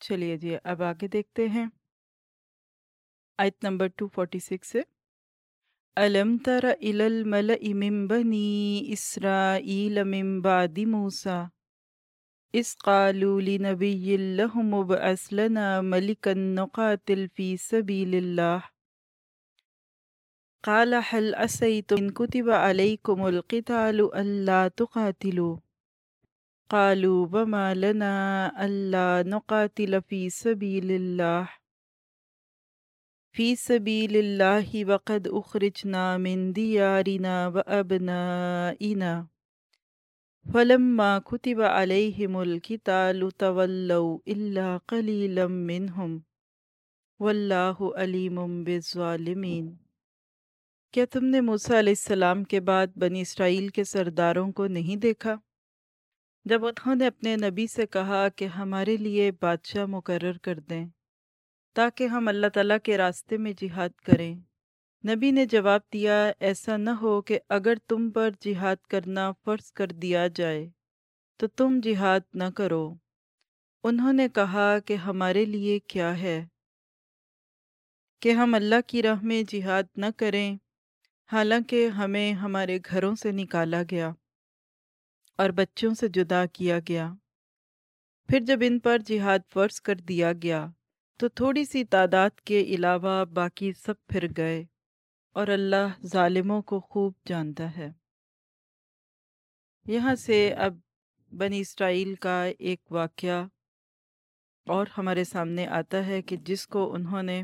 چلیے جی اب آگے دیکھتے ہیں۔ آیت نمبر 246 سے الم تر الى الملئ من بني اسرائيل من بعد موسى اس قالوا لنبي لهم ابعث لنا ملكا نقاتل في سبيل الله قال هل عسيتم إن كتب عليكم القتال ألا تقاتلوا قالوا وما لنا ألا نقاتل في سبيل الله في سبيل الله وقد أخرجنا من ديارنا وأبنائنا فلما كتب عليهم القتال تولوا إلا قليلا منهم۔ والله عليم بالظالمين۔ کیا تم نے موسیٰ علیہ السلام کے بعد بنی اسرائیل کے سرداروں کو نہیں دیکھا؟ جب انہوں نے اپنے نبی سے کہا کہ ہمارے لیے بادشاہ مقرر کر دیں تاکہ ہم اللہ تعالیٰ کے راستے میں جہاد کریں۔ نبی نے جواب دیا، ایسا نہ ہو کہ اگر تم پر جہاد کرنا فرض کر دیا جائے تو تم جہاد نہ کرو۔ انہوں نے کہا کہ ہمارے لیے کیا ہے؟ کہ ہم اللہ کی راہ میں جہاد نہ کریں، حالانکہ ہمیں ہمارے گھروں سے نکالا گیا۔ اور بچوں سے جدا کیا گیا۔ پھر جب ان پر جہاد فرض کر دیا گیا، تو تھوڑی سی تعداد کے علاوہ باقی سب پھر گئے اور اللہ ظالموں کو خوب جانتا ہے۔ یہاں سے اب بنی اسرائیل کا ایک واقعہ اور ہمارے سامنے آتا ہے کہ جس کو انہوں نے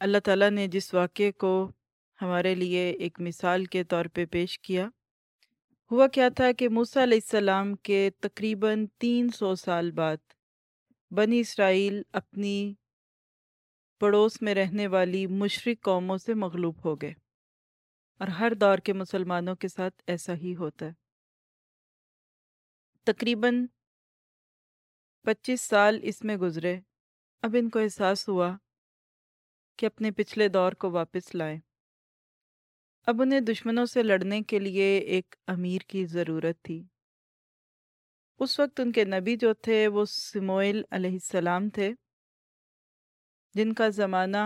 اللہ تعالیٰ نے جس واقعے کو ہمارے لیے ایک مثال کے طور پہ پیش کیا ہوا کیا تھا کہ موسیٰ علیہ السلام کے تقریباً تین سو سال بعد بنی اسرائیل اپنی پڑوس میں رہنے والی مشرق قوموں سے مغلوب ہو گئے اور ہر دور کے مسلمانوں کے ساتھ ایسا ہی ہوتا ہے۔ تقریباً پچیس سال اس میں گزرے۔ اب ان کو احساس ہوا کہ اپنے پچھلے دور کو واپس لائیں۔ اب انہیں دشمنوں سے لڑنے کے لیے ایک امیر کی ضرورت تھی۔ اس وقت ان کے نبی جو تھے وہ سموئل علیہ السلام تھے۔ جن کا زمانہ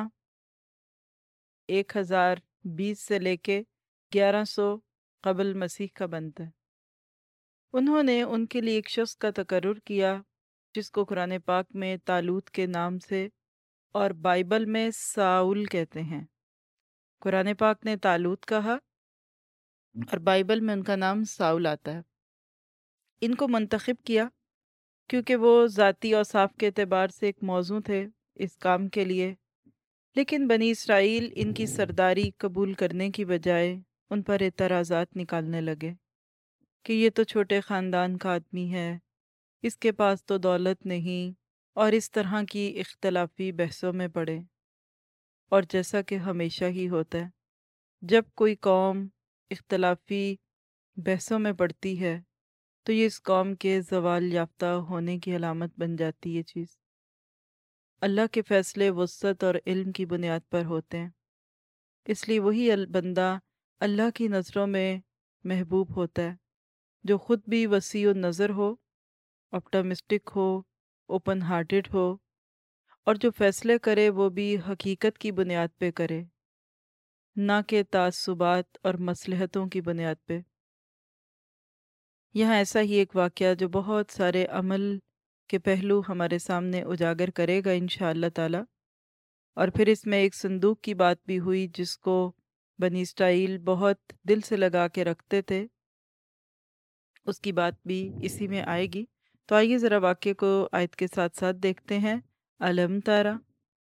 ایک ہزار بیس سے لے کے گیارہ سو قبل مسیح کا بنتا ہے۔ انہوں نے ان کے لیے ایک شخص کا تقرر کیا جس کو قرآن پاک میں تالوت کے نام سے اور بائبل میں ساؤل کہتے ہیں۔ قرآن پاک نے تالوت کہا اور بائبل میں ان کا نام ساؤل آتا ہے۔ ان کو منتخب کیا کیونکہ وہ ذاتی اور صاف کے اعتبار سے ایک موضوع تھے اس کام کے لیے۔ لیکن بنی اسرائیل ان کی سرداری قبول کرنے کی بجائے ان پر اعتراضات نکالنے لگے کہ یہ تو چھوٹے خاندان کا آدمی ہے، اس کے پاس تو دولت نہیں اور اس طرح کی اختلافی بحثوں میں پڑے۔ اور جیسا کہ ہمیشہ ہی ہوتا ہے۔ جب کوئی قوم اختلافی بحثوں میں پڑتی ہے، تو یہ اس قوم کے زوال یافتہ ہونے کی علامت بن جاتی ہے چیز۔ اللہ کے فیصلے وسط اور علم کی بنیاد پر ہوتے ہیں۔ اس لیے وہی بندہ اللہ کی نظروں میں محبوب ہوتا ہے، جو خود بھی وسیع و نظر ہو آپٹامسٹک ہو اوپن ہارٹڈ ہو اور جو فیصلے کرے وہ بھی حقیقت کی بنیاد پہ کرے، نہ کہ تعصبات اور مصلحتوں کی بنیاد پہ۔ یہاں ایسا ہی ایک واقعہ جو بہت سارے عمل کے پہلو ہمارے سامنے اجاگر کرے گا انشاءاللہ تعالی۔ اور پھر اس میں ایک صندوق کی بات بھی ہوئی جس کو بنی اسٹائل بہت دل سے لگا کے رکھتے تھے۔ اس کی بات بھی اسی میں آئے گی۔ تو آئیے ذرا واقعے کو آیت کے ساتھ ساتھ دیکھتے ہیں۔ علم تارا،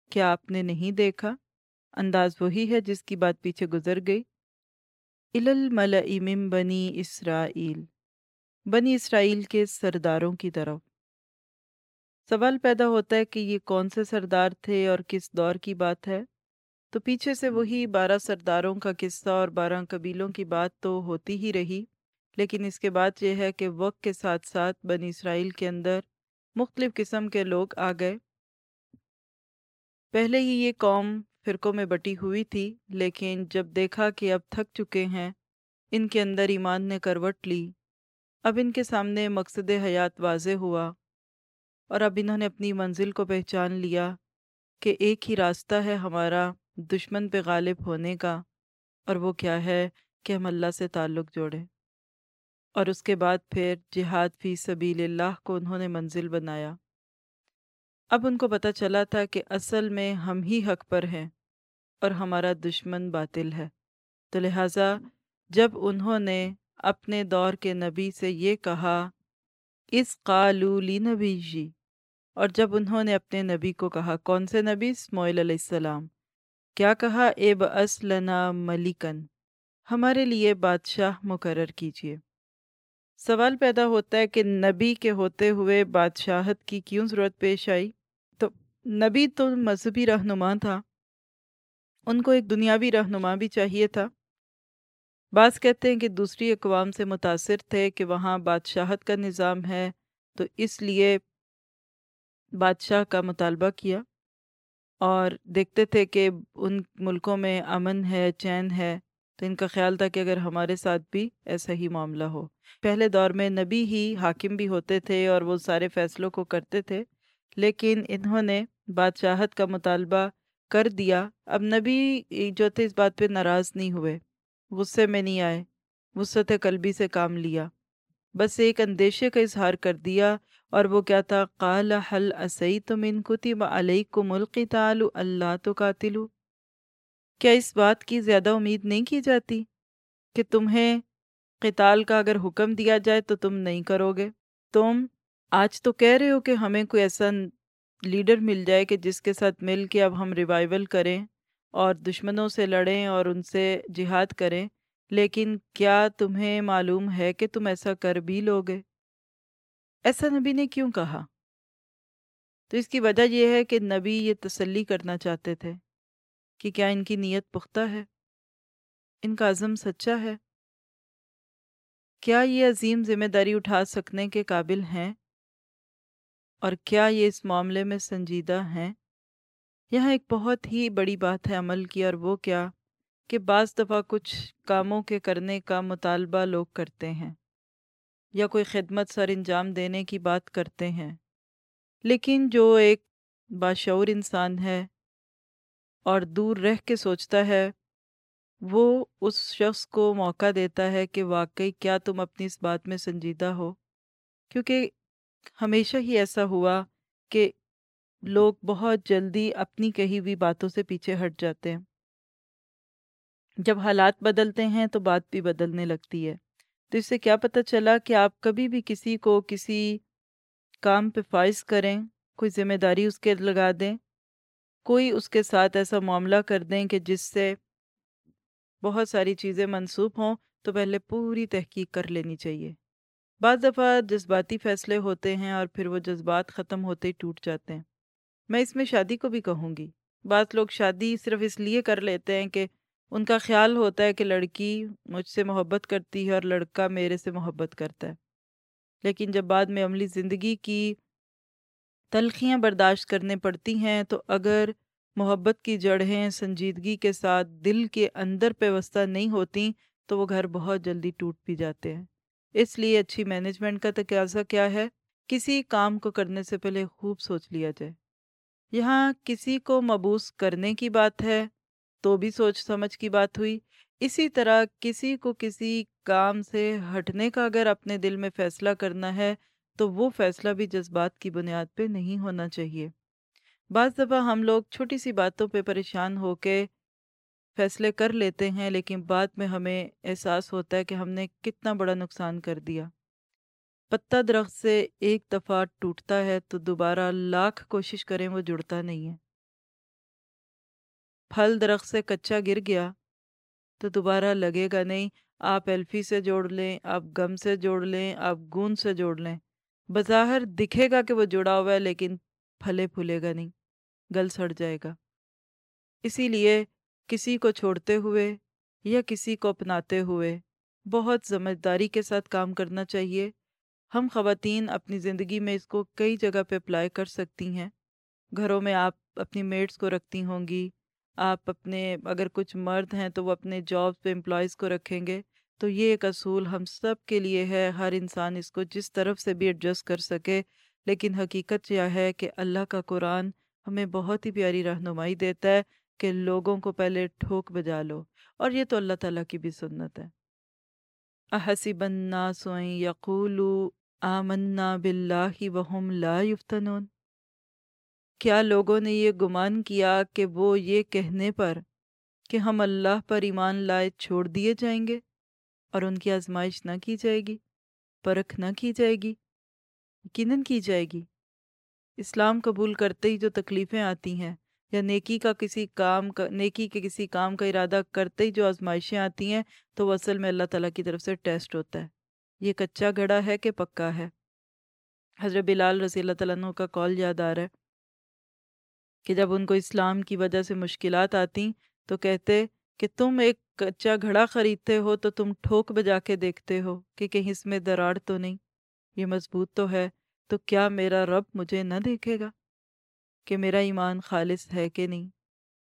کیا آپ نے نہیں دیکھا؟ انداز وہی ہے جس کی بات پیچھے گزر گئی۔ من بنی اسرائیل بنی اسرائیل کے سرداروں کی طرف۔ سوال پیدا ہوتا ہے کہ یہ کون سے سردار تھے اور کس دور کی بات ہے؟ تو پیچھے سے وہی بارہ سرداروں کا قصہ اور بارہ قبیلوں کی بات تو ہوتی ہی رہی، لیکن اس کے بعد یہ ہے کہ وقت کے ساتھ ساتھ بنی اسرائیل کے اندر مختلف قسم کے لوگ آ گئے۔ پہلے ہی یہ قوم فرقوں میں بٹی ہوئی تھی لیکن جب دیکھا کہ اب تھک چکے ہیں ان کے اندر ایمان نے کروٹ لی اب ان کے سامنے مقصد حیات واضح ہوا اور اب انہوں نے اپنی منزل کو پہچان لیا کہ ایک ہی راستہ ہے ہمارا دشمن پہ غالب ہونے کا اور وہ کیا ہے کہ ہم اللہ سے تعلق جوڑیں اور اس کے بعد پھر جہاد فی سبیل اللہ کو انہوں نے منزل بنایا اب ان کو پتہ چلا تھا کہ اصل میں ہم ہی حق پر ہیں اور ہمارا دشمن باطل ہے۔ تو لہٰذا جب انہوں نے اپنے دور کے نبی سے یہ کہا، اس قالولی نبی جی اور جب انہوں نے اپنے نبی کو کہا، کون سے نبی؟ اسماعیل علیہ السلام کیا کہا؟ اے بسلنا ملکن ہمارے لیے بادشاہ مقرر کیجیے سوال پیدا ہوتا ہے کہ نبی کے ہوتے ہوئے بادشاہت کی کیوں ضرورت پیش آئی؟ نبی تو مذہبی رہنما تھا۔ ان کو ایک دنیاوی رہنما بھی چاہیے تھا۔ بعض کہتے ہیں کہ دوسری اقوام سے متاثر تھے کہ وہاں بادشاہت کا نظام ہے، تو اس لیے بادشاہ کا مطالبہ کیا۔ اور دیکھتے تھے کہ ان ملکوں میں امن ہے، چین ہے، تو ان کا خیال تھا کہ اگر ہمارے ساتھ بھی ایسا ہی معاملہ ہو۔ پہلے دور میں نبی ہی حاکم بھی ہوتے تھے اور وہ سارے فیصلوں کو کرتے تھے، لیکن انہوں نے بادشاہت کا مطالبہ کر دیا۔ اب نبی جو تھے اس بات پہ ناراض نہیں ہوئے۔ غصے میں نہیں آئے۔ وسط قلبی سے کام لیا۔ بس ایک اندیشے کا اظہار کر دیا۔ اور وہ کیا تھا؟ قال حل اسی تم ان کتب علیکم ملکی تعلو اللہ تو قاتلو کیا اس بات کی زیادہ امید نہیں کی جاتی کہ تمہیں قتال کا اگر حکم دیا جائے تو تم نہیں کرو گے؟ تم آج تو کہہ رہے ہو کہ ہمیں کوئی ایسا لیڈر مل جائے کہ جس کے ساتھ مل کے اب ہم ریوائول کریں اور دشمنوں سے لڑیں اور ان سے جہاد کریں، لیکن کیا تمہیں معلوم ہے کہ تم ایسا کر بھی لوگے؟ ایسا نبی نے کیوں کہا؟ تو اس کی وجہ یہ ہے کہ نبی یہ تسلی کرنا چاہتے تھے کہ کیا ان کی نیت پختہ ہے؟ ان کا عزم سچا ہے؟ کیا یہ عظیم ذمہ داری اٹھا سکنے کے قابل ہیں؟ اور کیا یہ اس معاملے میں سنجیدہ ہیں؟ یہاں ایک بہت ہی بڑی بات ہے عمل کی، اور وہ کیا کہ بعض دفعہ کچھ کاموں کے کرنے کا مطالبہ لوگ کرتے ہیں یا کوئی خدمت سر انجام دینے کی بات کرتے ہیں۔ لیکن جو ایک باشعور انسان ہے اور دور رہ کے سوچتا ہے، وہ اس شخص کو موقع دیتا ہے کہ واقعی کیا تم اپنی اس بات میں سنجیدہ ہو؟ کیونکہ ہمیشہ ہی ایسا ہوا کہ لوگ بہت جلدی اپنی کہی ہوئی باتوں سے پیچھے ہٹ جاتے ہیں۔ جب حالات بدلتے ہیں تو بات بھی بدلنے لگتی ہے۔ تو اس سے کیا پتہ چلا کہ آپ کبھی بھی کسی کو کسی کام پہ فائز کریں، کوئی ذمہ داری اس کے لگا دیں، کوئی اس کے ساتھ ایسا معاملہ کر دیں کہ جس سے بہت ساری چیزیں منسوب ہوں تو پہلے پوری تحقیق کر لینی چاہیے۔ بعض دفعہ جذباتی فیصلے ہوتے ہیں اور پھر وہ جذبات ختم ہوتے ہی ٹوٹ جاتے ہیں۔ میں اس میں شادی کو بھی کہوں گی۔ بعض لوگ شادی صرف اس لیے کر لیتے ہیں کہ ان کا خیال ہوتا ہے کہ لڑکی مجھ سے محبت کرتی ہے اور لڑکا میرے سے محبت کرتا ہے۔ لیکن جب بعد میں عملی زندگی کی تلخیاں برداشت کرنے پڑتی ہیں تو اگر محبت کی جڑیں سنجیدگی کے ساتھ دل کے اندر پیوستہ نہیں ہوتی تو وہ گھر بہت جلدی ٹوٹ بھی جاتے ہیں۔ اس لیے اچھی مینجمنٹ کا تقاضا کیا ہے؟ کسی کام کو کرنے سے پہلے خوب سوچ لیا جائے۔ یہاں کسی کو مبوس کرنے کی بات ہے تو بھی سوچ سمجھ کی بات ہوئی۔ اسی طرح کسی کو کسی کام سے ہٹنے کا اگر اپنے دل میں فیصلہ کرنا ہے تو وہ فیصلہ بھی جذبات کی بنیاد پہ نہیں ہونا چاہیے۔ بعض دفعہ ہم لوگ چھوٹی سی باتوں پہ پریشان ہو کے فیصلے کر لیتے ہیں، لیکن بعد میں ہمیں احساس ہوتا ہے کہ ہم نے کتنا بڑا نقصان کر دیا۔ پتا درخت سے ایک دفعہ ٹوٹتا ہے تو دوبارہ لاکھ کوشش کریں وہ جڑتا نہیں ہے۔ پھل درخت سے کچا گر گیا تو دوبارہ لگے گا نہیں، آپ ایلفی سے جوڑ لیں، آپ گم سے جوڑ لیں، آپ گون سے جوڑ لیں۔ بظاہر دکھے گا کہ وہ جڑا ہوا ہے، لیکن پھلے پھولے گا نہیں، گل سڑ جائے گا۔ اسی لیے کسی کو چھوڑتے ہوئے یا کسی کو اپناتے ہوئے۔ بہت سمجھداری کے ساتھ کام کرنا چاہیے۔ ہم خواتین اپنی زندگی میں اس کو کئی جگہ پہ اپلائی کر سکتی ہیں۔ گھروں میں آپ اپنی میٹس کو رکھتی ہوں گی۔ آپ اپنے اگر کچھ مرد ہیں تو وہ اپنے جاب پہ امپلائز کو رکھیں گے۔ تو یہ ایک اصول ہم سب کے لیے ہے۔ ہر انسان اس کو جس طرف سے بھی ایڈجسٹ کر سکے۔ لیکن حقیقت یہ ہے کہ اللہ کا قرآن ہمیں بہت ہی پیاری رہنمائی دیتا ہے۔ کہ لوگوں کو پہلے ٹھوک بجا لو، اور یہ تو اللہ تعالیٰ کی بھی سنت ہے۔ احسب الناس ان یقولوا آمنا باللہ وهم لا یفتنون۔ کیا لوگوں نے یہ گمان کیا کہ وہ یہ کہنے پر کہ ہم اللہ پر ایمان لائے چھوڑ دیے جائیں گے اور ان کی آزمائش نہ کی جائے گی، پرکھ نہ کی جائے گی، یقیناً کی جائے گی۔ اسلام قبول کرتے ہی جو تکلیفیں آتی ہیں یا نیکی کا کسی کام کا، نیکی کے کسی کام کا ارادہ کرتے ہی جو آزمائشیں آتی ہیں، تو وہ اصل میں اللہ تعالیٰ کی طرف سے ٹیسٹ ہوتا ہے۔ یہ کچا گھڑا ہے کہ پکا ہے؟ حضرت بلال رضی اللہ تعالیٰ عنہ کا کال یاد آ رہا ہے کہ جب ان کو اسلام کی وجہ سے مشکلات آتی تو کہتے کہ تم ایک کچا گھڑا خریدتے ہو تو تم ٹھوک بجا کے دیکھتے ہو کہ کہیں اس میں دراڑ تو نہیں، یہ مضبوط تو ہے، تو کیا میرا رب مجھے نہ دیکھے گا؟ کہ میرا ایمان خالص ہے کہ نہیں۔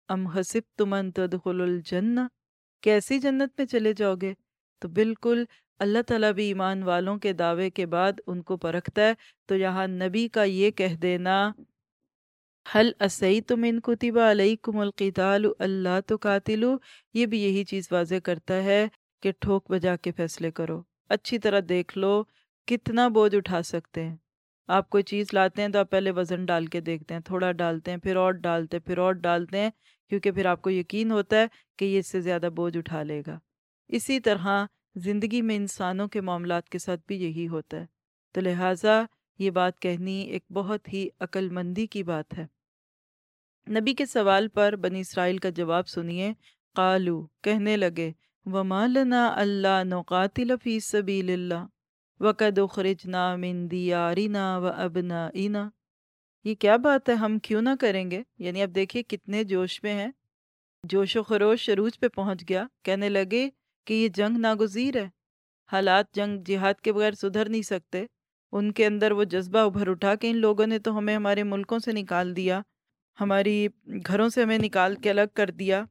ام حسب تمن تدخل الجنہ۔ کیسی جنت میں چلے جاؤ گے؟ تو بالکل اللہ تعالیٰ بھی ایمان والوں کے دعوے کے بعد ان کو پرکھتا ہے۔ تو یہاں نبی کا یہ کہہ دینا حل اسیتم ان کتب علیکم القتال اللہ تو قاتلو یہ بھی یہی چیز واضح کرتا ہے کہ ٹھوک بجا کے فیصلے کرو۔ اچھی طرح دیکھ لو کتنا بوجھ اٹھا سکتے ہیں۔ آپ کوئی چیز لاتے ہیں تو آپ پہلے وزن ڈال کے دیکھتے ہیں، تھوڑا ڈالتے ہیں، پھر اور ڈالتے ہیں، پھر اور ڈالتے ہیں، کیونکہ پھر آپ کو یقین ہوتا ہے کہ یہ اس سے زیادہ بوجھ اٹھا لے گا۔ اسی طرح زندگی میں انسانوں کے معاملات کے ساتھ بھی یہی ہوتا ہے۔ تو لہٰذا یہ بات کہنی ایک بہت ہی عقل مندی کی بات ہے۔ نبی کے سوال پر بنی اسرائیل کا جواب سنیے۔ قالو، کہنے لگے، وَمَا لَنَا أَلَّا نُقَاتِلَ فِي سَبِيلِ اللَّهِ وَقَدْ اُخْرِجْنَا مِن دِيَارِنَا وَأَبْنَائِنَا۔ یہ کیا بات ہے؟ ہم کیوں نہ کریں گے؟ یعنی اب دیکھیے کتنے جوش میں ہیں۔ جوش و خروش عروج پہ پہنچ گیا۔ کہنے لگے کہ یہ جنگ ناگزیر ہے۔ حالات جنگ جہاد کے بغیر سدھر نہیں سکتے۔ ان کے اندر وہ جذبہ ابھر اٹھا کہ ان لوگوں نے تو ہمیں ہمارے ملکوں سے نکال دیا۔ ہماری گھروں سے ہمیں نکال کے الگ کر دیا۔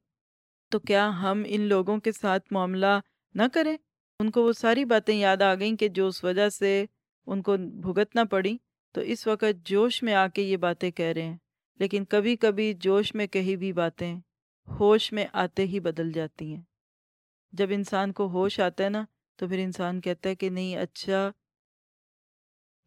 تو کیا ہم ان لوگوں کے ساتھ معاملہ نہ کریں؟ ان کو وہ ساری باتیں یاد آ گئیں کہ جو اس وجہ سے ان کو بھگتنا پڑی۔ تو اس وقت جوش میں آ کے یہ باتیں کہہ رہے ہیں۔ لیکن کبھی کبھی جوش میں کہی بھی باتیں ہوش میں آتے ہی بدل جاتی ہیں۔ جب انسان کو ہوش آتا ہے نا، تو پھر انسان کہتا ہے کہ نہیں اچھا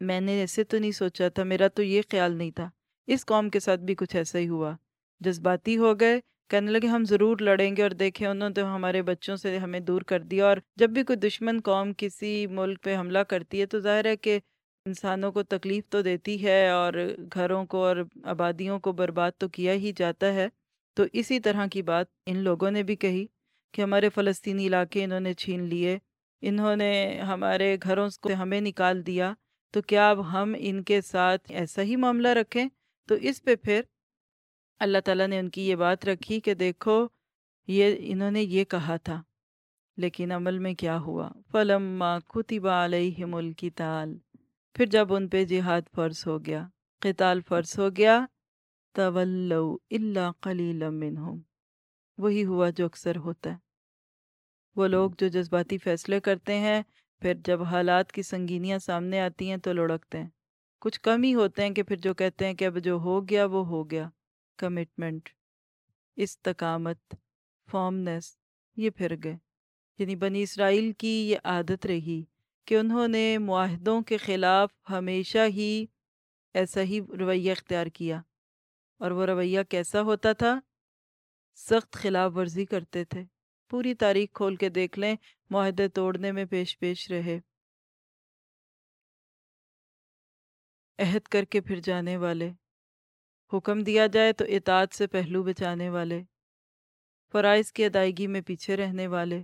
میں نے ایسے تو نہیں سوچا تھا، میرا تو یہ خیال نہیں تھا۔ اس قوم کے ساتھ بھی کچھ ایسا ہی ہوا۔ جذباتی ہو گئے کہنے لگے، ہم ضرور لڑیں گے اور دیکھیں انہوں نے تو ہمارے بچوں سے ہمیں دور کر دیا اور جب بھی کوئی دشمن قوم کسی ملک پہ حملہ کرتی ہے تو ظاہر ہے کہ انسانوں کو تکلیف تو دیتی ہے اور گھروں کو اور آبادیوں کو برباد تو کیا ہی جاتا ہے۔ تو اسی طرح کی بات ان لوگوں نے بھی کہی کہ ہمارے فلسطینی علاقے انہوں نے چھین لیے، انہوں نے ہمارے گھروں کو ہمیں نکال دیا۔ تو کیا اب ہم ان کے ساتھ ایسا ہی معاملہ رکھیں؟ تو اس پہ پھر اللہ تعالیٰ نے ان کی یہ بات رکھی کہ دیکھو، یہ انہوں نے یہ کہا تھا، لیکن عمل میں کیا ہوا؟ فلما کتب علیہم القتال۔ پھر جب ان پہ جہاد فرض ہو گیا، قتال فرض ہو گیا تولو الا قلیلا منہم وہی ہوا جو اکثر ہوتا ہے۔ وہ لوگ جو جذباتی فیصلے کرتے ہیں، پھر جب حالات کی سنگینیاں سامنے آتی ہیں تو لڑکتے ہیں۔ کچھ کم ہی ہوتے ہیں کہ پھر جو کہتے ہیں کہ اب جو ہو گیا، وہ ہو گیا۔ کمٹمنٹ استقامت فارمنس یہ پھر گئے۔ یعنی بنی اسرائیل کی یہ عادت رہی کہ انہوں نے معاہدوں کے خلاف ہمیشہ ہی ایسا ہی رویہ اختیار کیا اور وہ رویہ کیسا ہوتا تھا؟ سخت خلاف ورزی کرتے تھے۔ پوری تاریخ کھول کے دیکھ لیں، معاہدے توڑنے میں پیش پیش رہے۔ عہد کر کے پھر جانے والے۔ حکم دیا جائے تو اطاعت سے پہلو بچانے والے، فرائض کی ادائیگی میں پیچھے رہنے والے،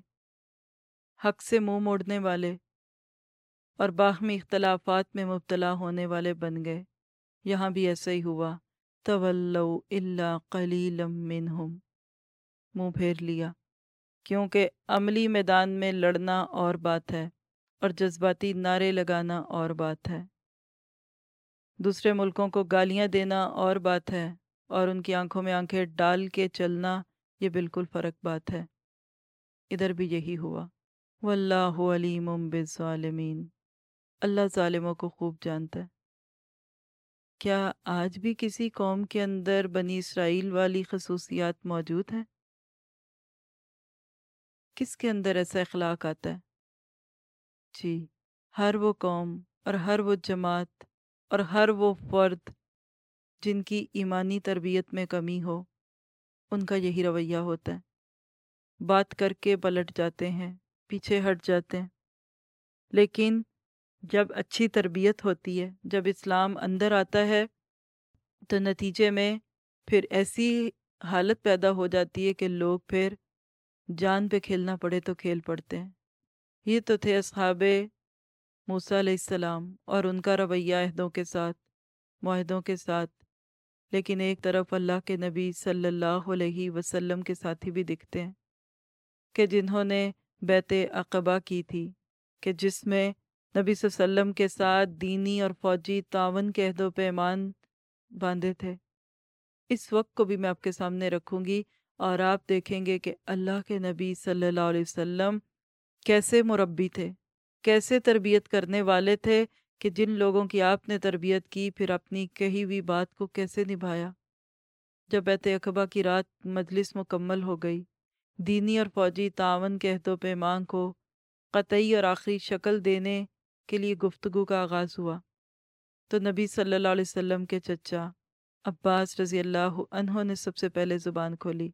حق سے منہ موڑنے والے اور باہمی اختلافات میں مبتلا ہونے والے بن گئے۔ یہاں بھی ایسا ہی ہوا۔ طولو اللہ قلیلم منہم۔ منہ پھیر لیا۔ کیونکہ عملی میدان میں لڑنا اور بات ہے اور جذباتی نعرے لگانا اور بات ہے۔ دوسرے ملکوں کو گالیاں دینا اور بات ہے اور ان کی آنکھوں میں آنکھیں ڈال کے چلنا، یہ بالکل فرق بات ہے۔ ادھر بھی یہی ہوا۔ واللہ علیم بالظالمین۔ اللہ ظالموں کو خوب جانتا ہے۔ کیا آج بھی کسی قوم کے اندر بنی اسرائیل والی خصوصیات موجود ہیں؟ کس کے اندر ایسا اخلاق آتا ہے؟ جی ہر وہ قوم اور ہر وہ جماعت اور ہر وہ فرد جن کی ایمانی تربیت میں کمی ہو، ان کا یہی رویہ ہوتا ہے۔ بات کر کے پلٹ جاتے ہیں، پیچھے ہٹ جاتے ہیں۔ لیکن جب اچھی تربیت ہوتی ہے، جب اسلام اندر آتا ہے، تو نتیجے میں پھر ایسی حالت پیدا ہو جاتی ہے کہ لوگ پھر جان پہ کھیلنا پڑے تو کھیل پڑتے ہیں۔ یہ تو تھے اصحاب موسیٰ علیہ السلام اور ان کا رویہ عہدوں کے ساتھ، معاہدوں کے ساتھ، لیکن ایک طرف اللہ کے نبی صلی اللہ علیہ وسلم کے ساتھی بھی دکھتے ہیں کہ جنہوں نے بیت عقبہ کی تھی، کہ جس میں نبی صلی اللہ علیہ وسلم کے ساتھ دینی اور فوجی تعاون کے عہد و پیمان باندھے تھے۔ اس وقت کو بھی میں آپ کے سامنے رکھوں گی اور آپ دیکھیں گے کہ اللہ کے نبی صلی اللہ علیہ وسلم کیسے مربی تھے۔ کیسے تربیت کرنے والے تھے کہ جن لوگوں کی آپ نے تربیت کی، پھر اپنی کہی ہوئی بات کو کیسے نبھایا؟ جب بیت اقبا کی رات مجلس مکمل ہو گئی، دینی اور فوجی تعاون کے عہد و پیمان کو قطعی اور آخری شکل دینے کے لیے گفتگو کا آغاز ہوا۔ تو نبی صلی اللہ علیہ وسلم کے چچا عباس رضی اللہ عنہ نے سب سے پہلے زبان کھولی۔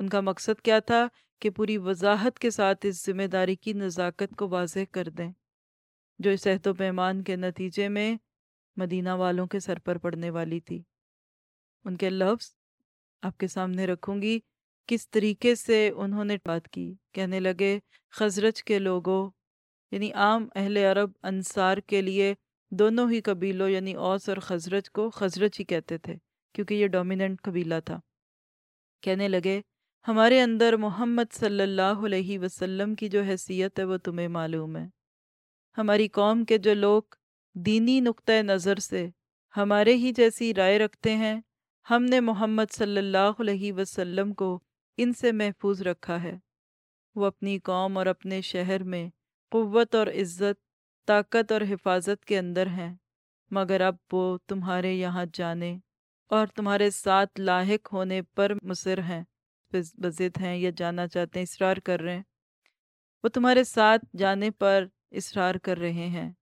ان کا مقصد کیا تھا کہ پوری وضاحت کے ساتھ اس ذمہ داری کی نزاکت کو واضح کر دیں، جو اس عہد و پیمان کے نتیجے میں مدینہ والوں کے سر پر پڑنے والی تھی۔ ان کے لفظ آپ کے سامنے رکھوں گی کس طریقے سے انہوں نے بات کی۔ کہنے لگے، خزرج کے لوگوں یعنی عام اہل عرب انصار کے لیے دونوں ہی قبیلوں یعنی اوس اور خزرج کو خزرج ہی کہتے تھے، کیونکہ یہ ڈومیننٹ قبیلہ تھا۔ کہنے لگے ہمارے اندر محمد صلی اللہ علیہ وسلم کی جو حیثیت ہے وہ تمہیں معلوم ہے۔ ہماری قوم کے جو لوگ دینی نقطۂ نظر سے ہمارے ہی جیسی رائے رکھتے ہیں، ہم نے محمد صلی اللہ علیہ وسلم کو ان سے محفوظ رکھا ہے۔ وہ اپنی قوم اور اپنے شہر میں قوت اور عزت، طاقت اور حفاظت کے اندر ہیں، مگر اب وہ تمہارے یہاں جانے اور تمہارے ساتھ لاحق ہونے پر مصر ہیں۔ بزد ہیں یا جانا چاہتے ہیں، اصرار کر رہے ہیں۔ وہ تمہارے ساتھ جانے پر اصرار کر رہے ہیں۔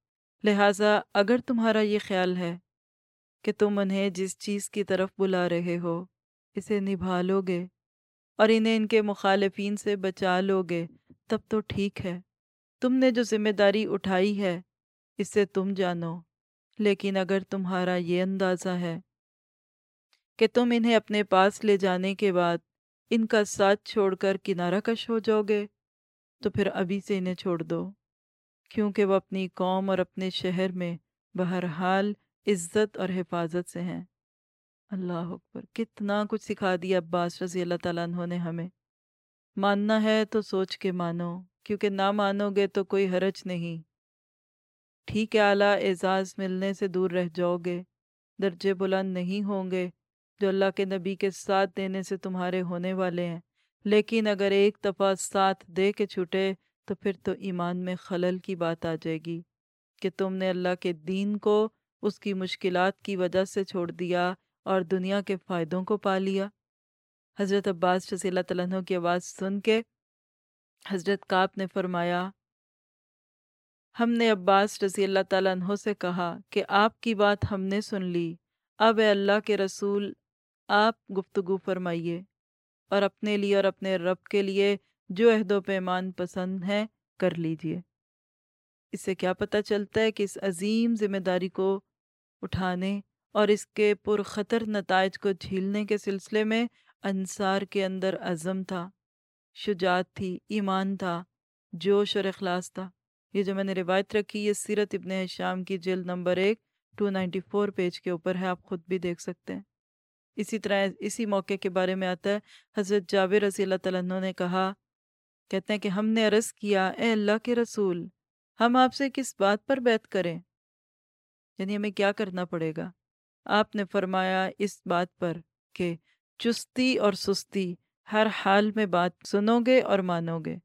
لہٰذا اگر تمہارا یہ خیال ہے کہ تم انہیں جس چیز کی طرف بلا رہے ہو، اسے نبھا لو گے اور انہیں ان کے مخالفین سے بچا لو گے تب تو ٹھیک ہے۔ تم نے جو ذمہ داری اٹھائی ہے اس سے تم جانو۔ لیکن اگر تمہارا یہ اندازہ ہے کہ تم انہیں اپنے پاس لے جانے کے بعد ان کا ساتھ چھوڑ کر کنارہ کش ہو جاؤ گے، تو پھر ابھی سے انہیں چھوڑ دو۔ کیونکہ وہ اپنی قوم اور اپنے شہر میں بہرحال عزت اور حفاظت سے ہیں۔ اللہ اکبر، کتنا کچھ سکھا دیا عباس رضی اللہ تعالیٰ عنہ نے ہمیں۔ ماننا ہے تو سوچ کے مانو، کیونکہ نہ مانو گے تو کوئی حرج نہیں۔ ٹھیک ہے، اعلیٰ اعزاز ملنے سے دور رہ جاؤ گے، درجے بلند نہیں ہوں گے۔ جو اللہ کے نبی کے ساتھ دینے سے تمہارے ہونے والے ہیں۔ لیکن اگر ایک دفعہ ساتھ دے کے چھوٹے تو پھر تو ایمان میں خلل کی بات آ جائے گی کہ تم نے اللہ کے دین کو اس کی مشکلات کی وجہ سے چھوڑ دیا اور دنیا کے فائدوں کو پا لیا۔ حضرت عباس رضی اللہ تعالیٰ کی آواز سن کے حضرت کاپ نے فرمایا، ہم نے عباس رضی اللہ تعالیٰ عنہ سے کہا کہ آپ کی بات ہم نے سن لی۔ اب اے اللہ کے رسول آپ گفتگو فرمائیے اور اپنے لیے اور اپنے رب کے لیے جو عہد و پیمان پسند ہیں کر لیجیے اس سے کیا پتہ چلتا ہے کہ اس عظیم ذمہ داری کو اٹھانے اور اس کے پرخطر نتائج کو جھیلنے کے سلسلے میں انصار کے اندر عزم تھا، شجاعت تھی، ایمان تھا، جوش اور اخلاص تھا۔ یہ جو میں نے روایت رکھی، یہ سیرت ابن شام کی جلد نمبر ایک ٹو نائنٹی فور پیج کے اوپر ہے، آپ خود بھی دیکھ سکتے ہیں۔ اسی طرح، اسی موقع کے بارے میں آتا ہے، حضرت جاویر رضی اللہ تعالیٰ عنہ نے کہا، کہتے ہیں کہ ہم نے عرض کیا، اے اللہ کے رسول، ہم آپ سے کس بات پر بیت کریں؟ یعنی ہمیں کیا کرنا پڑے گا؟ آپ نے فرمایا اس بات پر کہ چستی اور سستی ہر حال میں بات سنو گے اور مانو گے۔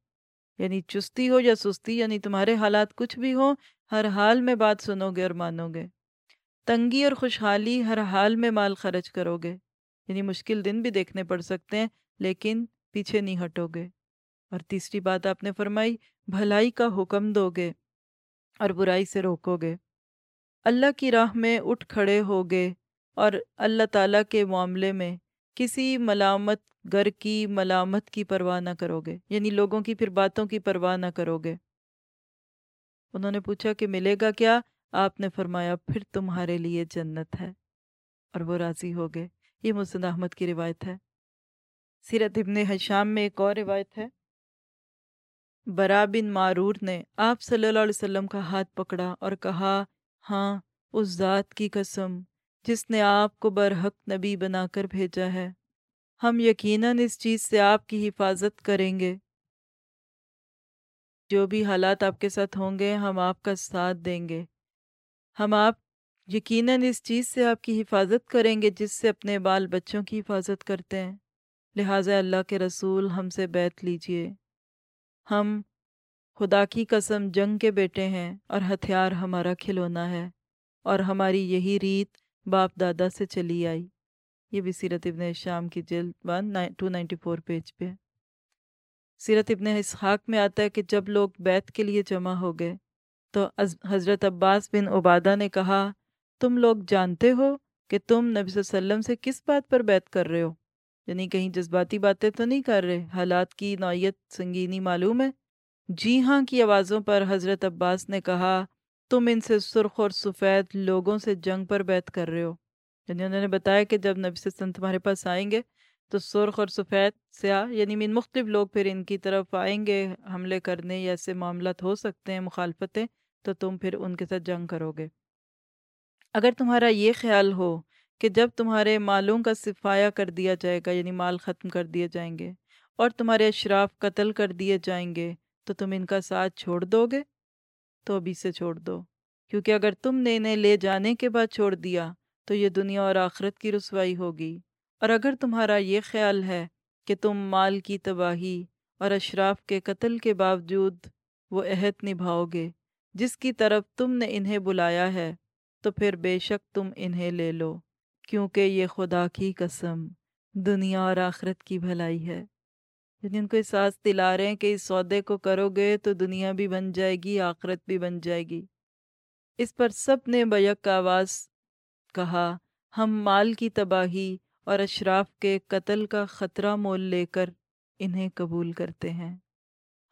یعنی چستی ہو یا سستی یعنی تمہارے حالات کچھ بھی ہوں، ہر حال میں بات سنو گے اور مانو گے۔ تنگی اور خوشحالی ہر حال میں مال خرچ کرو گے۔ یعنی مشکل دن بھی دیکھنے پڑ سکتے ہیں، لیکن پیچھے نہیں ہٹو گے۔ اور تیسری بات آپ نے فرمائی، بھلائی کا حکم دو گے اور برائی سے روکو گے۔ اللہ کی راہ میں اٹھ کھڑے ہوگے اور اللہ تعالیٰ کے معاملے میں کسی ملامت گر کی ملامت کی پرواہ نہ کرو گے۔ یعنی لوگوں کی پھر باتوں کی پرواہ نہ کرو گے۔ انہوں نے پوچھا کہ ملے گا کیا؟ آپ نے فرمایا، پھر تمہارے لیے جنت ہے۔ اور وہ راضی ہو گئے۔ یہ مسند احمد کی روایت ہے۔ سیرت ابن حشام میں ایک اور روایت ہے۔ برا بن معرور نے آپ صلی اللہ علیہ وسلم کا ہاتھ پکڑا اور کہا ہاں اس ذات کی قسم، جس نے آپ کو برحق نبی بنا کر بھیجا ہے۔ ہم یقیناً اس چیز سے آپ کی حفاظت کریں گے۔ جو بھی حالات آپ کے ساتھ ہوں گے، ہم آپ کا ساتھ دیں گے۔ ہم آپ یقیناً اس چیز سے آپ کی حفاظت کریں گے جس سے اپنے بال بچوں کی حفاظت کرتے ہیں۔ لہٰذا اللہ کے رسول ہم سے بیت لیجیے۔ ہم خدا کی قسم جنگ کے بیٹے ہیں اور ہتھیار ہمارا کھلونا ہے اور ہماری یہی ریت باپ دادا سے چلی آئی۔ یہ بھی سیرت ابن شام کی جلد one two ninety four page پہ۔ سیرت ابن اسحاق میں آتا ہے کہ جب لوگ بیت کے لیے جمع ہو گئے تو حضرت عباس بن عبادہ نے کہا، تم لوگ جانتے ہو کہ تم نبی صلی اللہ علیہ وسلم سے کس بات پر بیت کر رہے ہو؟ یعنی کہیں جذباتی باتیں تو نہیں کر رہے، حالات کی نوعیت سنگینی معلوم ہے؟ جی ہاں کی آوازوں پر حضرت عباس نے کہا، تم ان سے سرخ اور سفید لوگوں سے جنگ پر بیت کر رہے ہو۔ یعنی انہوں نے بتایا کہ جب نبی صلی اللہ علیہ وسلم تمہارے پاس آئیں گے، تو سرخ اور سفید سیاہ یعنی من مختلف لوگ پھر ان کی طرف آئیں گے، حملے کرنے یا ایسے معاملات ہو سکتے ہیں، مخالفتیں تو تم پھر ان کے ساتھ جنگ کرو گے۔ اگر تمہارا یہ خیال ہو کہ جب تمہارے مالوں کا صفایا کر دیا جائے گا یعنی مال ختم کر دیے جائیں گے، اور تمہارے اشراف قتل کر دیے جائیں گے، تو تم ان کا ساتھ چھوڑ دو گے؟ تو ابھی سے چھوڑ دو۔ کیونکہ اگر تم نے انہیں لے جانے کے بعد چھوڑ دیا، تو یہ دنیا اور آخرت کی رسوائی ہوگی۔ اور اگر تمہارا یہ خیال ہے کہ تم مال کی تباہی اور اشراف کے قتل کے باوجود وہ عہد نبھاؤ گے جس کی طرف تم نے انہیں بلایا ہے، تو پھر بے شک تم انہیں لے لو، کیونکہ یہ خدا کی قسم دنیا اور آخرت کی بھلائی ہے۔ یعنی ان کو احساس دلا رہے ہیں کہ اس سودے کو کرو گے تو دنیا بھی بن جائے گی، آخرت بھی بن جائے گی۔ اس پر سب نے بیک کا آواز کہا، ہم مال کی تباہی اور اشراف کے قتل کا خطرہ مول لے کر انہیں قبول کرتے ہیں۔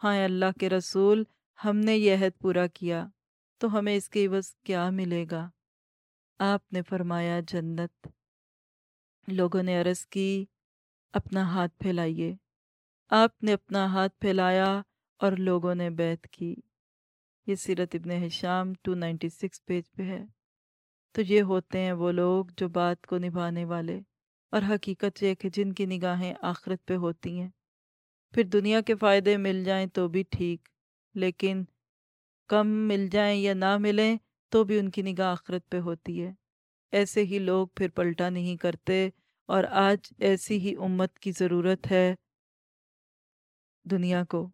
ہاں اللہ کے رسول ہم نے یہ عہد پورا کیا، تو ہمیں اس کے عوض کیا ملے گا؟ آپ نے فرمایا، جنت۔ لوگوں نے عرض کی، اپنا ہاتھ پھیلائیے۔ آپ نے اپنا ہاتھ پھیلایا اور لوگوں نے بیت کی۔ یہ سیرت ابن حشام ٹو نائنٹی سکس پیج پہ ہے۔ تو یہ ہوتے ہیں وہ لوگ جو بات کو نبھانے والے اور حقیقت یہ کہ جن کی نگاہیں آخرت پہ ہوتی ہیں۔ پھر دنیا کے فائدے مل جائیں تو بھی ٹھیک۔ لیکن کم مل جائیں یا نہ ملیں تو بھی ان کی نگاہ آخرت پہ ہوتی ہے۔ ایسے ہی لوگ پھر پلٹا نہیں کرتے اور آج ایسی ہی امت کی ضرورت ہے دنیا کو،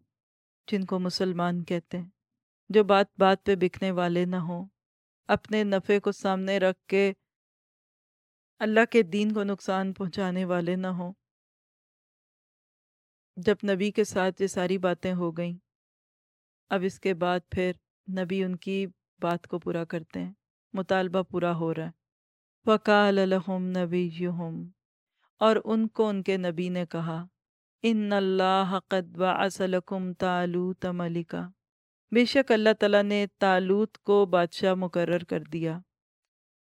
جن کو مسلمان کہتے ہیں۔ جو بات بات پہ بکنے والے نہ ہوں، اپنے نفع کو سامنے رکھ کے اللہ کے دین کو نقصان پہنچانے والے نہ ہوں۔ جب نبی کے ساتھ یہ ساری باتیں ہو گئیں اب اس کے بعد پھر نبی ان کی بات کو پورا کرتے ہیں۔ مطالبہ پورا ہو رہا ہے۔ وکال الحم نبی اور ان کو ان کے نبی نے کہا ان اللہ قد واسلکم تالوت ملکا بے شک اللہ تعالیٰ نے تالوت کو بادشاہ مقرر کر دیا۔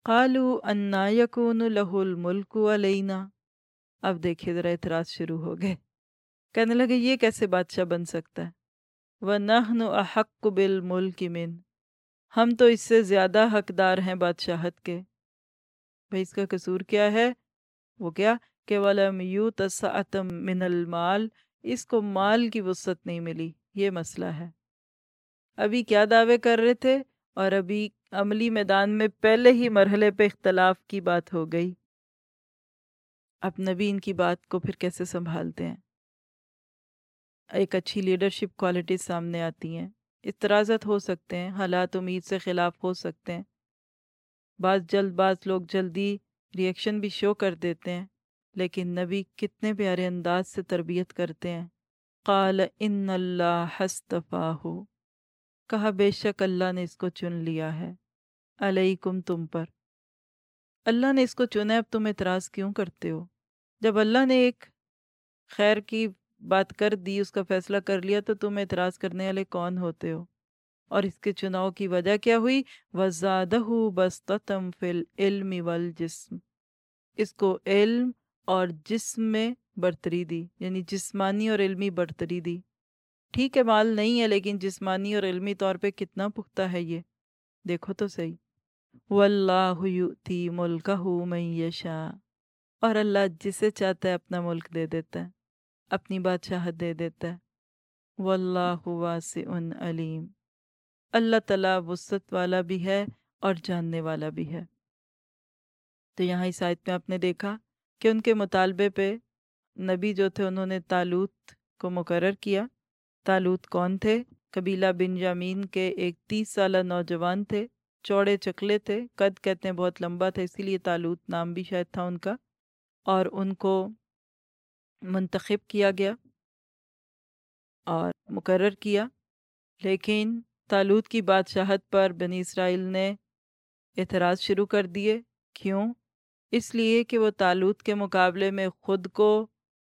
قالو انا یکون له الملک علینا اب دیکھیے ذرا اعتراض شروع ہو گئے۔ کہنے لگے، یہ کیسے بادشاہ بن سکتا ہے؟ وَنَحْنُ أَحَقُّ بِالْمُلْكِ مِنْ۔ ہم تو اس سے زیادہ حقدار ہیں بادشاہت کے۔ بھئی اس کا قصور کیا ہے؟ وہ کیا؟ کہ وَلَمْ يُوتَسَعَتَمْ مِنَ الْمَالِ۔ اس کو مال کی وسط نہیں ملی۔ یہ مسئلہ ہے۔ ابھی کیا دعوے کر رہے تھے؟ اور ابھی عملی میدان میں پہلے ہی مرحلے پہ اختلاف کی بات ہو گئی۔ اب نبی ان کی بات کو پھر کیسے سنبھالتے ہیں؟ ایک اچھی لیڈرشپ کوالٹیز سامنے آتی ہیں۔ اعتراضات ہو سکتے ہیں، حالات امید سے خلاف ہو سکتے ہیں۔ بعض جلد، بعض لوگ جلدی ریئیکشن بھی شو کر دیتے ہیں، لیکن نبی کتنے پیارے انداز سے تربیت کرتے ہیں۔ قال، ان اللہ ہو کہا، بے شک اللہ نے اس کو چن لیا ہے۔ علیکم تم پر اللہ نے اس کو چنا اب تم اعتراض کیوں کرتے ہو؟ جب اللہ نے ایک خیر کی بات کر دی، اس کا فیصلہ کر لیا تو تم اعتراض کرنے والے کون ہوتے ہو؟ اور اس کے چناؤ کی وجہ کیا ہوئی؟ وَزَادَهُ بَسْتَتَمْ فِي الْعِلْمِ وَالْجِسْمِ۔ اس کو علم اور جسم میں برتری دی یعنی جسمانی اور علمی برتری دی۔ ٹھیک ہے، مال نہیں ہے، لیکن جسمانی اور علمی طور پہ کتنا پختہ ہے یہ۔ دیکھو تو صحیح۔ واللہ یؤتی ملکہ من یشا اور اللہ جسے چاہتا ہے اپنا ملک دے دیتا ہے۔ اپنی بادشاہت دے دیتا ہے۔ واللہ واسع علیم۔ اللہ تعالیٰ وسط والا بھی ہے اور جاننے والا بھی ہے۔ تو یہاں اس آیت میں آپ نے دیکھا کہ ان کے مطالبے پہ نبی جو تھے، انہوں نے تالوت کو مقرر کیا۔ تالوت کون تھے؟ قبیلہ بن جامین کے ایک تیس سالہ نوجوان تھے، چوڑے چکلے تھے، قد کہتے ہیں بہت لمبا تھا، اسی لیے تالوت نام بھی شاید تھا ان کا۔ اور ان کو منتخب کیا گیا اور مقرر کیا۔ لیکن تالوت کی بادشاہت پر بنی اسرائیل نے اعتراض شروع کر دیے۔ کیوں؟ اس لیے کہ وہ تالوت کے مقابلے میں خود کو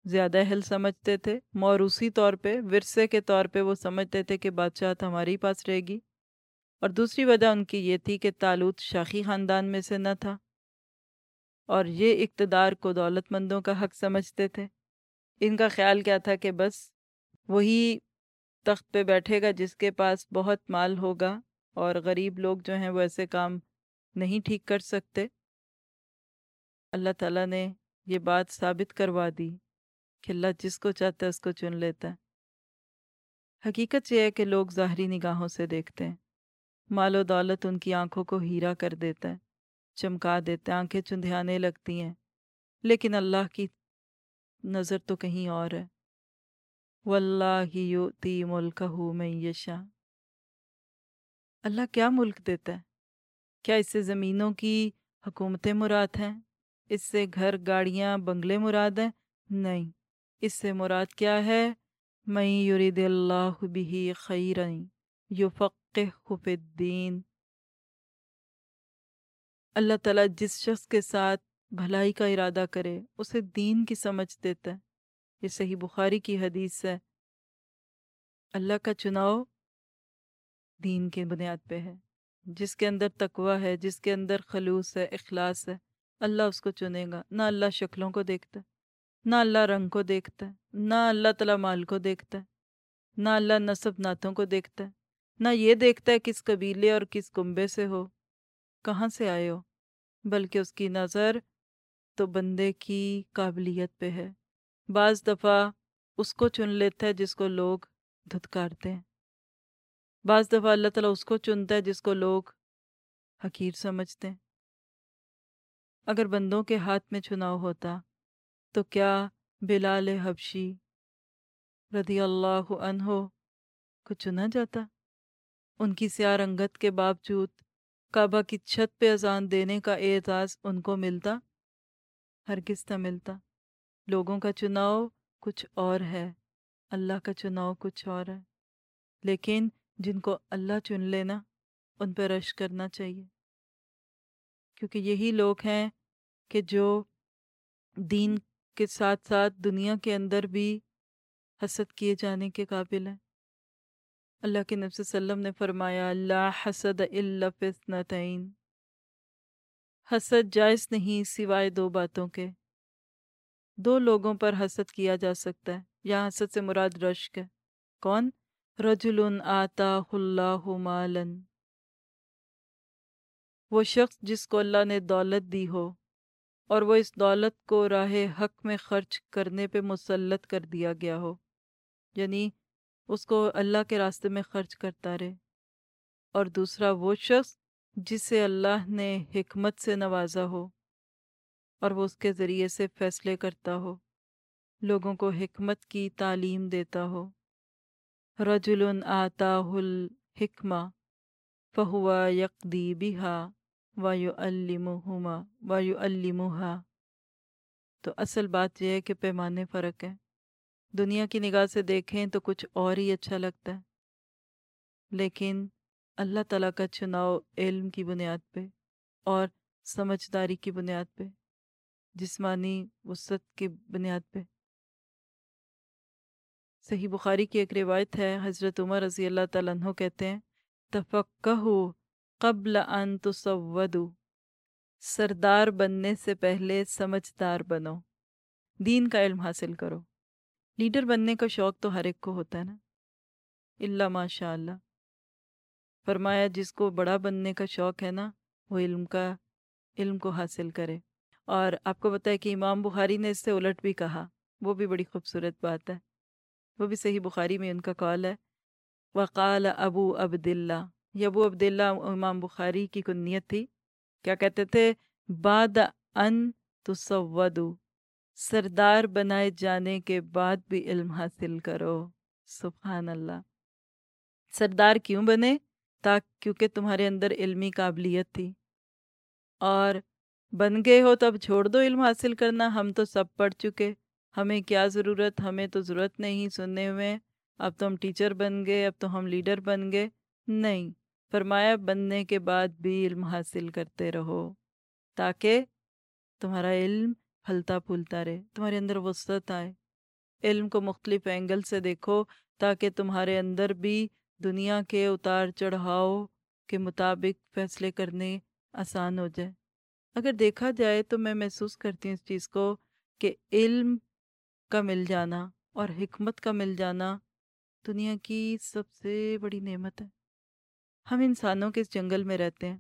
زیادہ اہل سمجھتے تھے۔ موروثی طور پہ، ورثے کے طور پہ وہ سمجھتے تھے کہ بادشاہت ہمارے پاس رہے گی۔ اور دوسری وجہ ان کی یہ تھی کہ تالوت شاخی خاندان میں سے نہ تھا اور یہ اقتدار کو دولت مندوں کا حق سمجھتے تھے۔ ان کا خیال کیا تھا کہ بس وہی تخت پہ بیٹھے گا جس کے پاس بہت مال ہوگا اور غریب لوگ جو ہیں وہ ایسے کام نہیں ٹھیک کر سکتے؟ اللہ تعالیٰ نے یہ بات ثابت کروا دی کہ اللہ جس کو چاہتا ہے اس کو چن لیتا ہے۔ حقیقت یہ ہے کہ لوگ ظاہری نگاہوں سے دیکھتے ہیں۔ مال و دولت ان کی آنکھوں کو ہیرا کر دیتا ہے، چمکا دیتا ہے، آنکھیں چندھیانے لگتی ہیں۔ لیکن اللہ کی نظر تو کہیں اور ہے۔ واللہ یؤتی ملکہ من یشا اللہ کیا ملک دیتا ہے؟ کیا اس سے زمینوں کی حکومتیں مراد ہیں؟ اس سے گھر، گاڑیاں، بنگلے مراد ہیں؟ نہیں۔ اس سے مراد کیا ہے؟ میں یرید اللہ بھی خیرن یفقہ فی الدین اللہ تعالیٰ جس شخص کے ساتھ بھلائی کا ارادہ کرے، اسے دین کی سمجھ دیتا ہے۔ یہ صحیح بخاری کی حدیث ہے۔ اللہ کا چناؤ دین کے بنیاد پہ ہے۔ جس کے اندر تقوی ہے، جس کے اندر خلوص ہے، اخلاص ہے، اللہ اس کو چنے گا۔ نہ اللہ شکلوں کو دیکھتا، نہ اللہ رنگ کو دیکھتا ہے نہ اللہ تعالیٰ مال کو دیکھتا ہے نہ اللہ نصب نعتوں کو دیکھتا۔ ہے نہ یہ دیکھتا ہے کس قبیلے اور کس کنبے سے ہو، کہاں سے آئے ہو، بلکہ اس کی نظر تو بندے کی قابلیت پہ ہے۔ بعض دفعہ اس کو چن لیتا ہے جس کو لوگ دھتکارتے ہیں۔ بعض دفعہ اللہ تعالیٰ اس کو چنتا ہے جس کو لوگ حقیر سمجھتے ہیں۔ اگر بندوں کے ہاتھ میں چناؤ ہوتا تو کیا بلال حبشی رضی اللہ عنہ کو چنا جاتا؟ ان کی سیاہ رنگت کے باوجود کعبہ کی چھت پہ اذان دینے کا اعزاز ان کو ملتا؟ ہرگز نہ ملتا۔ لوگوں کا چناؤ کچھ اور ہے، اللہ کا چناؤ کچھ اور ہے۔ لیکن جن کو اللہ چن لینا، ان پہ رش کرنا چاہیے۔ کیونکہ یہی لوگ ہیں کہ جو دین کے ساتھ ساتھ دنیا کے اندر بھی حسد کیے جانے کے قابل ہیں۔ اللہ کے نبی صلی اللہ علیہ وسلم نے فرمایا اللہ حسد اللہ فسنتین حسد جائز نہیں سوائے دو باتوں کے۔ دو لوگوں پر حسد کیا جا سکتا ہے یہاں حسد سے مراد رشک ہے۔ کون؟ رجل آتا اللہ مالن وہ شخص جس کو اللہ نے دولت دی ہو، اور وہ اس دولت کو راہ حق میں خرچ کرنے پہ مسلط کر دیا گیا ہو۔ یعنی اس کو اللہ کے راستے میں خرچ کرتا رہے۔ اور دوسرا وہ شخص جسے اللہ نے حکمت سے نوازا ہو اور وہ اس کے ذریعے سے فیصلے کرتا ہو، لوگوں کو حکمت کی تعلیم دیتا ہو۔ رجل آتا الحکمہ فہوا یکدی بہا وایو المحما وایو المحا تو اصل بات یہ ہے کہ پیمانے فرق ہیں۔ دنیا کی نگاہ سے دیکھیں تو کچھ اور ہی اچھا لگتا ہے۔ لیکن اللہ تعالیٰ کا چناؤ علم کی بنیاد پہ اور سمجھداری کی بنیاد پہ، جسمانی وسط کی بنیاد پہ۔ صحیح بخاری کی ایک روایت ہے، حضرت عمر رضی اللہ تعالیٰ عنہ کہتے ہیں تفقہ قبل ان تصودو سردار بننے سے پہلے سمجھدار بنو، دین کا علم حاصل کرو۔ لیڈر بننے کا شوق تو ہر ایک کو ہوتا ہے نا۔ اللہ ماشاء اللہ فرمایا جس کو بڑا بننے کا شوق ہے نا، وہ علم کا، علم کو حاصل کرے۔ اور آپ کو بتائے کہ امام بخاری نے اس سے الٹ بھی کہا۔ وہ بھی بڑی خوبصورت بات ہے۔ وہ بھی صحیح بخاری میں ان کا کال ہے۔ وقال ابو عبداللہ۔ یہ ابو عبداللہ امام بخاری کی کنیت تھی؟ کیا کہتے تھے؟ بعد ان تصودو سردار بنائے جانے کے بعد بھی علم حاصل کرو۔ سبحان اللہ۔ سردار کیوں بنے؟ تاکہ کیونکہ تمہارے اندر علمی قابلیت تھی۔ اور بن گئے ہو تو اب چھوڑ دو علم حاصل کرنا۔ ہم تو سب پڑھ چکے۔ ہمیں کیا ضرورت؟ ہمیں تو ضرورت نہیں۔ سننے ہوئے اب تو ہم ٹیچر بن گئے، اب تو ہم لیڈر بن گئے۔ نہیں، فرمایا، بننے کے بعد بھی علم حاصل کرتے رہو تاکہ تمہارا علم پھلتا پھولتا رہے، تمہارے اندر وسط آئے۔ علم کو مختلف اینگل سے دیکھو تاکہ تمہارے اندر بھی دنیا کے اتار چڑھاؤ کے مطابق فیصلے کرنے آسان ہو جائے۔ اگر دیکھا جائے تو میں محسوس کرتی ہوں اس چیز کو کہ علم کا مل جانا اور حکمت کا مل جانا دنیا کی سب سے بڑی نعمت ہے۔ ہم انسانوں کے اس جنگل میں رہتے ہیں۔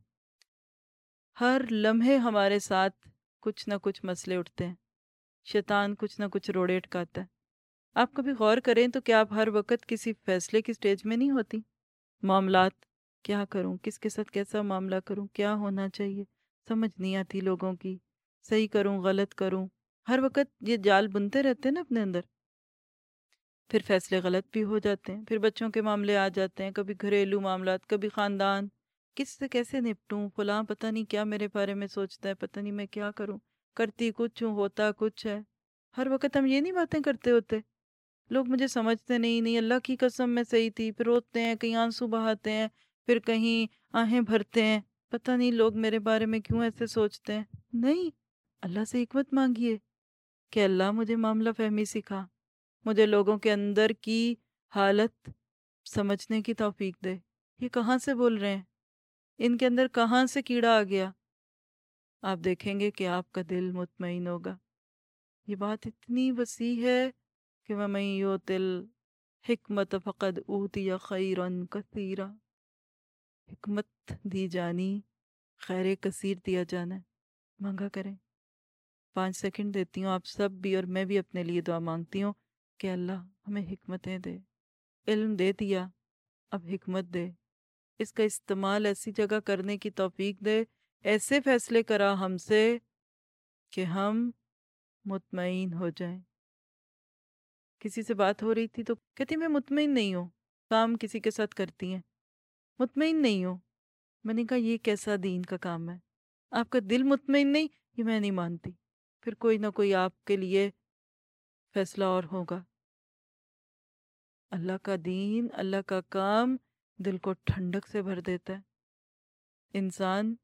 ہر لمحے ہمارے ساتھ کچھ نہ کچھ مسئلے اٹھتے ہیں۔ شیطان کچھ نہ کچھ روڑے اٹکاتا ہے۔ آپ کبھی غور کریں تو کیا آپ ہر وقت کسی فیصلے کی سٹیج میں نہیں ہوتی؟ معاملات، کیا کروں؟ کس کے ساتھ کیسا معاملہ کروں؟ کیا ہونا چاہیے؟ سمجھ نہیں آتی لوگوں کی۔ صحیح کروں، غلط کروں؟ ہر وقت یہ جال بنتے رہتے ہیں نا اپنے اندر۔ پھر فیصلے غلط بھی ہو جاتے ہیں، پھر بچوں کے معاملے آ جاتے ہیں، کبھی گھریلو معاملات، کبھی خاندان۔ کس سے کیسے نپٹوں؟ فلاں پتہ نہیں کیا میرے بارے میں سوچتا ہے، پتہ نہیں میں کیا کروں؟ کرتی کچھ ہوں، ہوتا کچھ ہے۔ ہر وقت ہم یہ نہیں باتیں کرتے ہوتے۔ لوگ مجھے سمجھتے نہیں نہیں اللہ کی قسم میں صحیح تھی پھر روتے ہیں کہیں آنسو بہاتے ہیں پھر کہیں آہیں بھرتے ہیں پتہ نہیں لوگ میرے بارے میں کیوں ایسے سوچتے ہیں نہیں اللہ سے حکمت مانگیے کہ اللہ مجھے معاملہ فہمی سکھا مجھے لوگوں کے اندر کی حالت سمجھنے کی توفیق دے یہ کہاں سے بول رہے ہیں ان کے اندر کہاں سے کیڑا آ گیا آپ دیکھیں گے کہ آپ کا دل مطمئن ہوگا یہ بات اتنی وسیع ہے کہ میں یو تل حکمت فقد اوتی یا خیرن کثیرہ حکمت دی جانی خیر کثیر دیا جانا ہے، مانگا کریں۔ پانچ سیکنڈ دیتی ہوں آپ سب بھی اور میں بھی اپنے لیے دعا مانگتی ہوں کہ اللہ ہمیں حکمتیں دے۔ علم دے دیا، اب حکمت دے۔ اس کا استعمال ایسی جگہ کرنے کی توفیق دے۔ ایسے فیصلے کرا ہم سے کہ ہم مطمئن ہو جائیں۔ کسی سے بات ہو رہی تھی تو کہتی، میں مطمئن نہیں ہوں، کام کسی کے ساتھ کرتی ہیں۔ مطمئن نہیں ہوں۔ میں نے کہا، یہ کیسا دین کا کام ہے؟ آپ کا دل مطمئن نہیں؟ یہ میں نہیں مانتی۔ پھر کوئی نہ کوئی آپ کے لیے فیصلہ اور ہوگا۔ اللہ کا دین، اللہ کا کام دل کو ٹھنڈک سے بھر دیتا ہے۔ انسان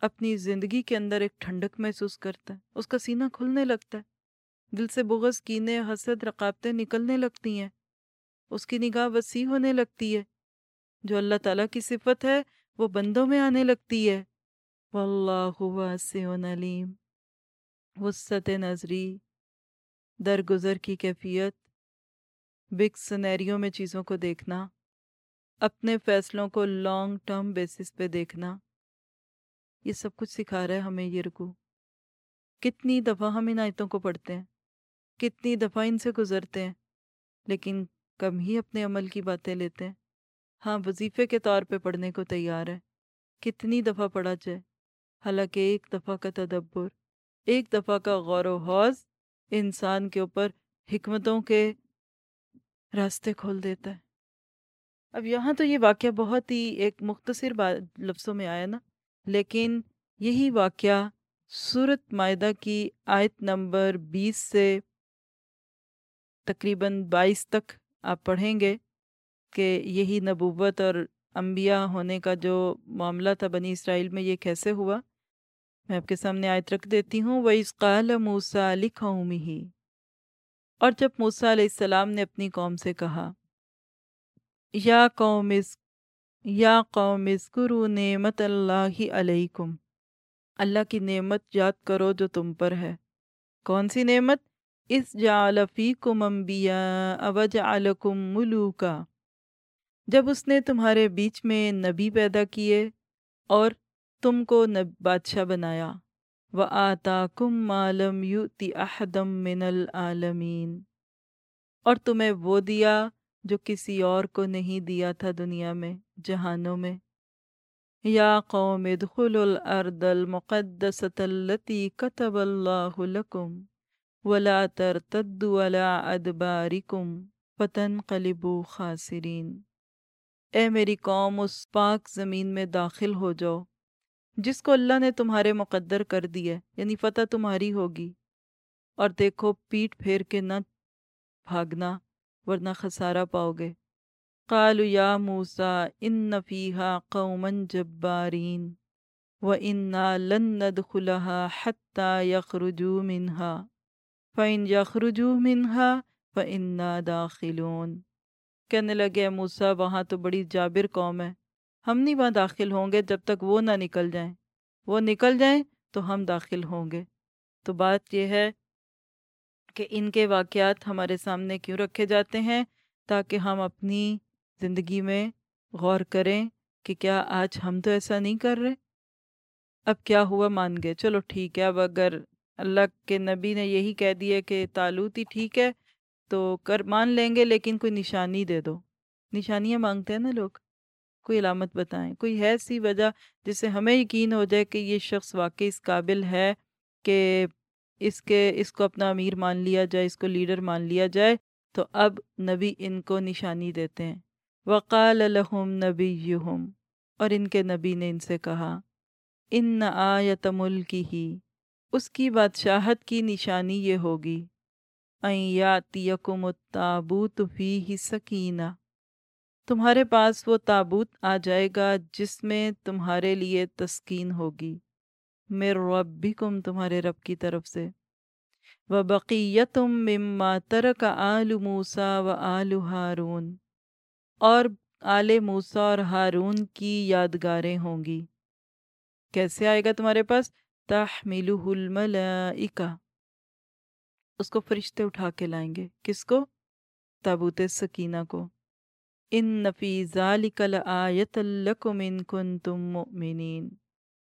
اپنی زندگی کے اندر ایک ٹھنڈک محسوس کرتا ہے، اس کا سینہ کھلنے لگتا ہے۔ دل سے بغض، کینے، حسد، رقابتیں نکلنے لگتی ہیں۔ اس کی نگاہ وسیع ہونے لگتی ہے۔ جو اللہ تعالیٰ کی صفت ہے، وہ بندوں میں آنے لگتی ہے۔ واللہ واسع علیم۔ وسط نظری۔ درگزر کی کیفیت۔ بگ سنیریوں میں چیزوں کو دیکھنا۔ اپنے فیصلوں کو لانگ ٹرم بیسس پہ دیکھنا۔ یہ سب کچھ سکھا رہا ہے ہمیں یہ رکو۔ کتنی دفعہ ہم ان آیتوں کو پڑھتے ہیں۔ کتنی دفعہ ان سے گزرتے ہیں، لیکن کم ہی اپنے عمل کی باتیں لیتے ہیں۔ ہاں وظیفے کے طور پہ پڑھنے کو تیار ہے۔ کتنی دفعہ پڑھا جائے۔ حالانکہ ایک دفعہ کا تدبر، ایک دفعہ کا غور و حوض انسان کے اوپر حکمتوں کے راستے کھول دیتا ہے۔ اب یہاں تو یہ واقعہ بہت ہی ایک مختصر لفظوں میں آیا نا، لیکن یہی واقعہ صورت معدہ کی آیت نمبر بیس سے تقریباً بائیس تک آپ پڑھیں گے کہ یہی نبوت اور انبیاء ہونے کا جو معاملہ تھا بنی اسرائیل میں یہ کیسے ہوا؟ میں آپ کے سامنے آیت رکھ دیتی ہوں وہ اس قال موسا لکھوں ہی اور جب موسیٰ علیہ السلام نے اپنی قوم سے کہا، یا قوم اس، یا قوم اسکرو نعمت اللہ علیکم۔ اللہ کی نعمت یاد کرو جو تم پر ہے۔ کون سی نعمت؟ اس جعل فیکم انبیاء اوجعلکم ملوکا۔ جب اس نے تمہارے بیچ میں نبی پیدا کیے اور تم کو بادشاہ بنایا۔ وَآتَاكُمْ مَا لَمْ يُؤْتِ أَحَدًا مِّنَ الْعَالَمِينَ اور تمہیں وہ دیا جو کسی اور کو نہیں دیا تھا دنیا میں، جہانوں میں۔ یا قوم ادخلوا الارض المقدسة التي كتب الله لكم۔ ولا ترتدوا على ادباركم فتنقلبوا خاسرین۔ اے میری قوم، اس پاک زمین میں داخل ہو جاؤ، جس کو اللہ نے تمہارے مقدر کر دی ہے یعنی فتح تمہاری ہوگی۔ اور دیکھو پیٹ پھیر کے نہ بھاگنا ورنہ خسارہ پاؤ گے۔ قالوا یا موسا ان فیہا قوما جبارین، و انا لن ندخلها حتى يخرجوا منها فإن يخرجوا منها فإنا داخلون۔ کہنے لگے موسا وہاں تو بڑی جابر قوم ہے۔ ہم نہیں وہاں داخل ہوں گے جب تک وہ نہ نکل جائیں۔ وہ نکل جائیں تو ہم داخل ہوں گے۔ تو بات یہ ہے کہ ان کے واقعات ہمارے سامنے کیوں رکھے جاتے ہیں تاکہ ہم اپنی زندگی میں غور کریں کہ کیا آج ہم تو ایسا نہیں کر رہے۔ اب کیا ہوا مان گئے۔ چلو ٹھیک ہے، اب اگر اللہ کے نبی نے یہی کہہ دیا کہ تعلق ہی ٹھیک ہے، تو کر، مان لیں گے، لیکن کوئی نشانی دے دو۔ نشانیاں مانگتے ہیں نا لوگ۔ کوئی علامت بتائیں۔ کوئی ہے سی وجہ جس سے ہمیں یقین ہو جائے کہ یہ شخص واقعی اس قابل ہے کہ اس کے، اس کو اپنا امیر مان لیا جائے، اس کو لیڈر مان لیا جائے۔ تو اب نبی ان کو نشانی دیتے ہیں۔ وقال لہم نبی اور ان کے نبی نے ان سے کہا ان آیت ملکی ہی اس کی بادشاہت کی نشانی یہ ہوگی۔ یاتیکم التابوت فیہ سکینہ۔ تمہارے پاس وہ تابوت آ جائے گا جس میں تمہارے لیے تسکین ہوگی۔ میر ربکم تمہارے رب کی طرف سے۔ و بقیتم مما ترک آل موسا و آل ہارون۔ اور آل موسا اور ہارون کی یادگاریں ہوں گی۔ کیسے آئے گا تمہارے پاس؟ تحملہ الملائکہ۔ اس کو فرشتے اٹھا کے لائیں گے۔ کس کو؟ تابوت سکینہ کو۔ ان نفی ذالک لآیت لکم ان کنتم مؤمنین۔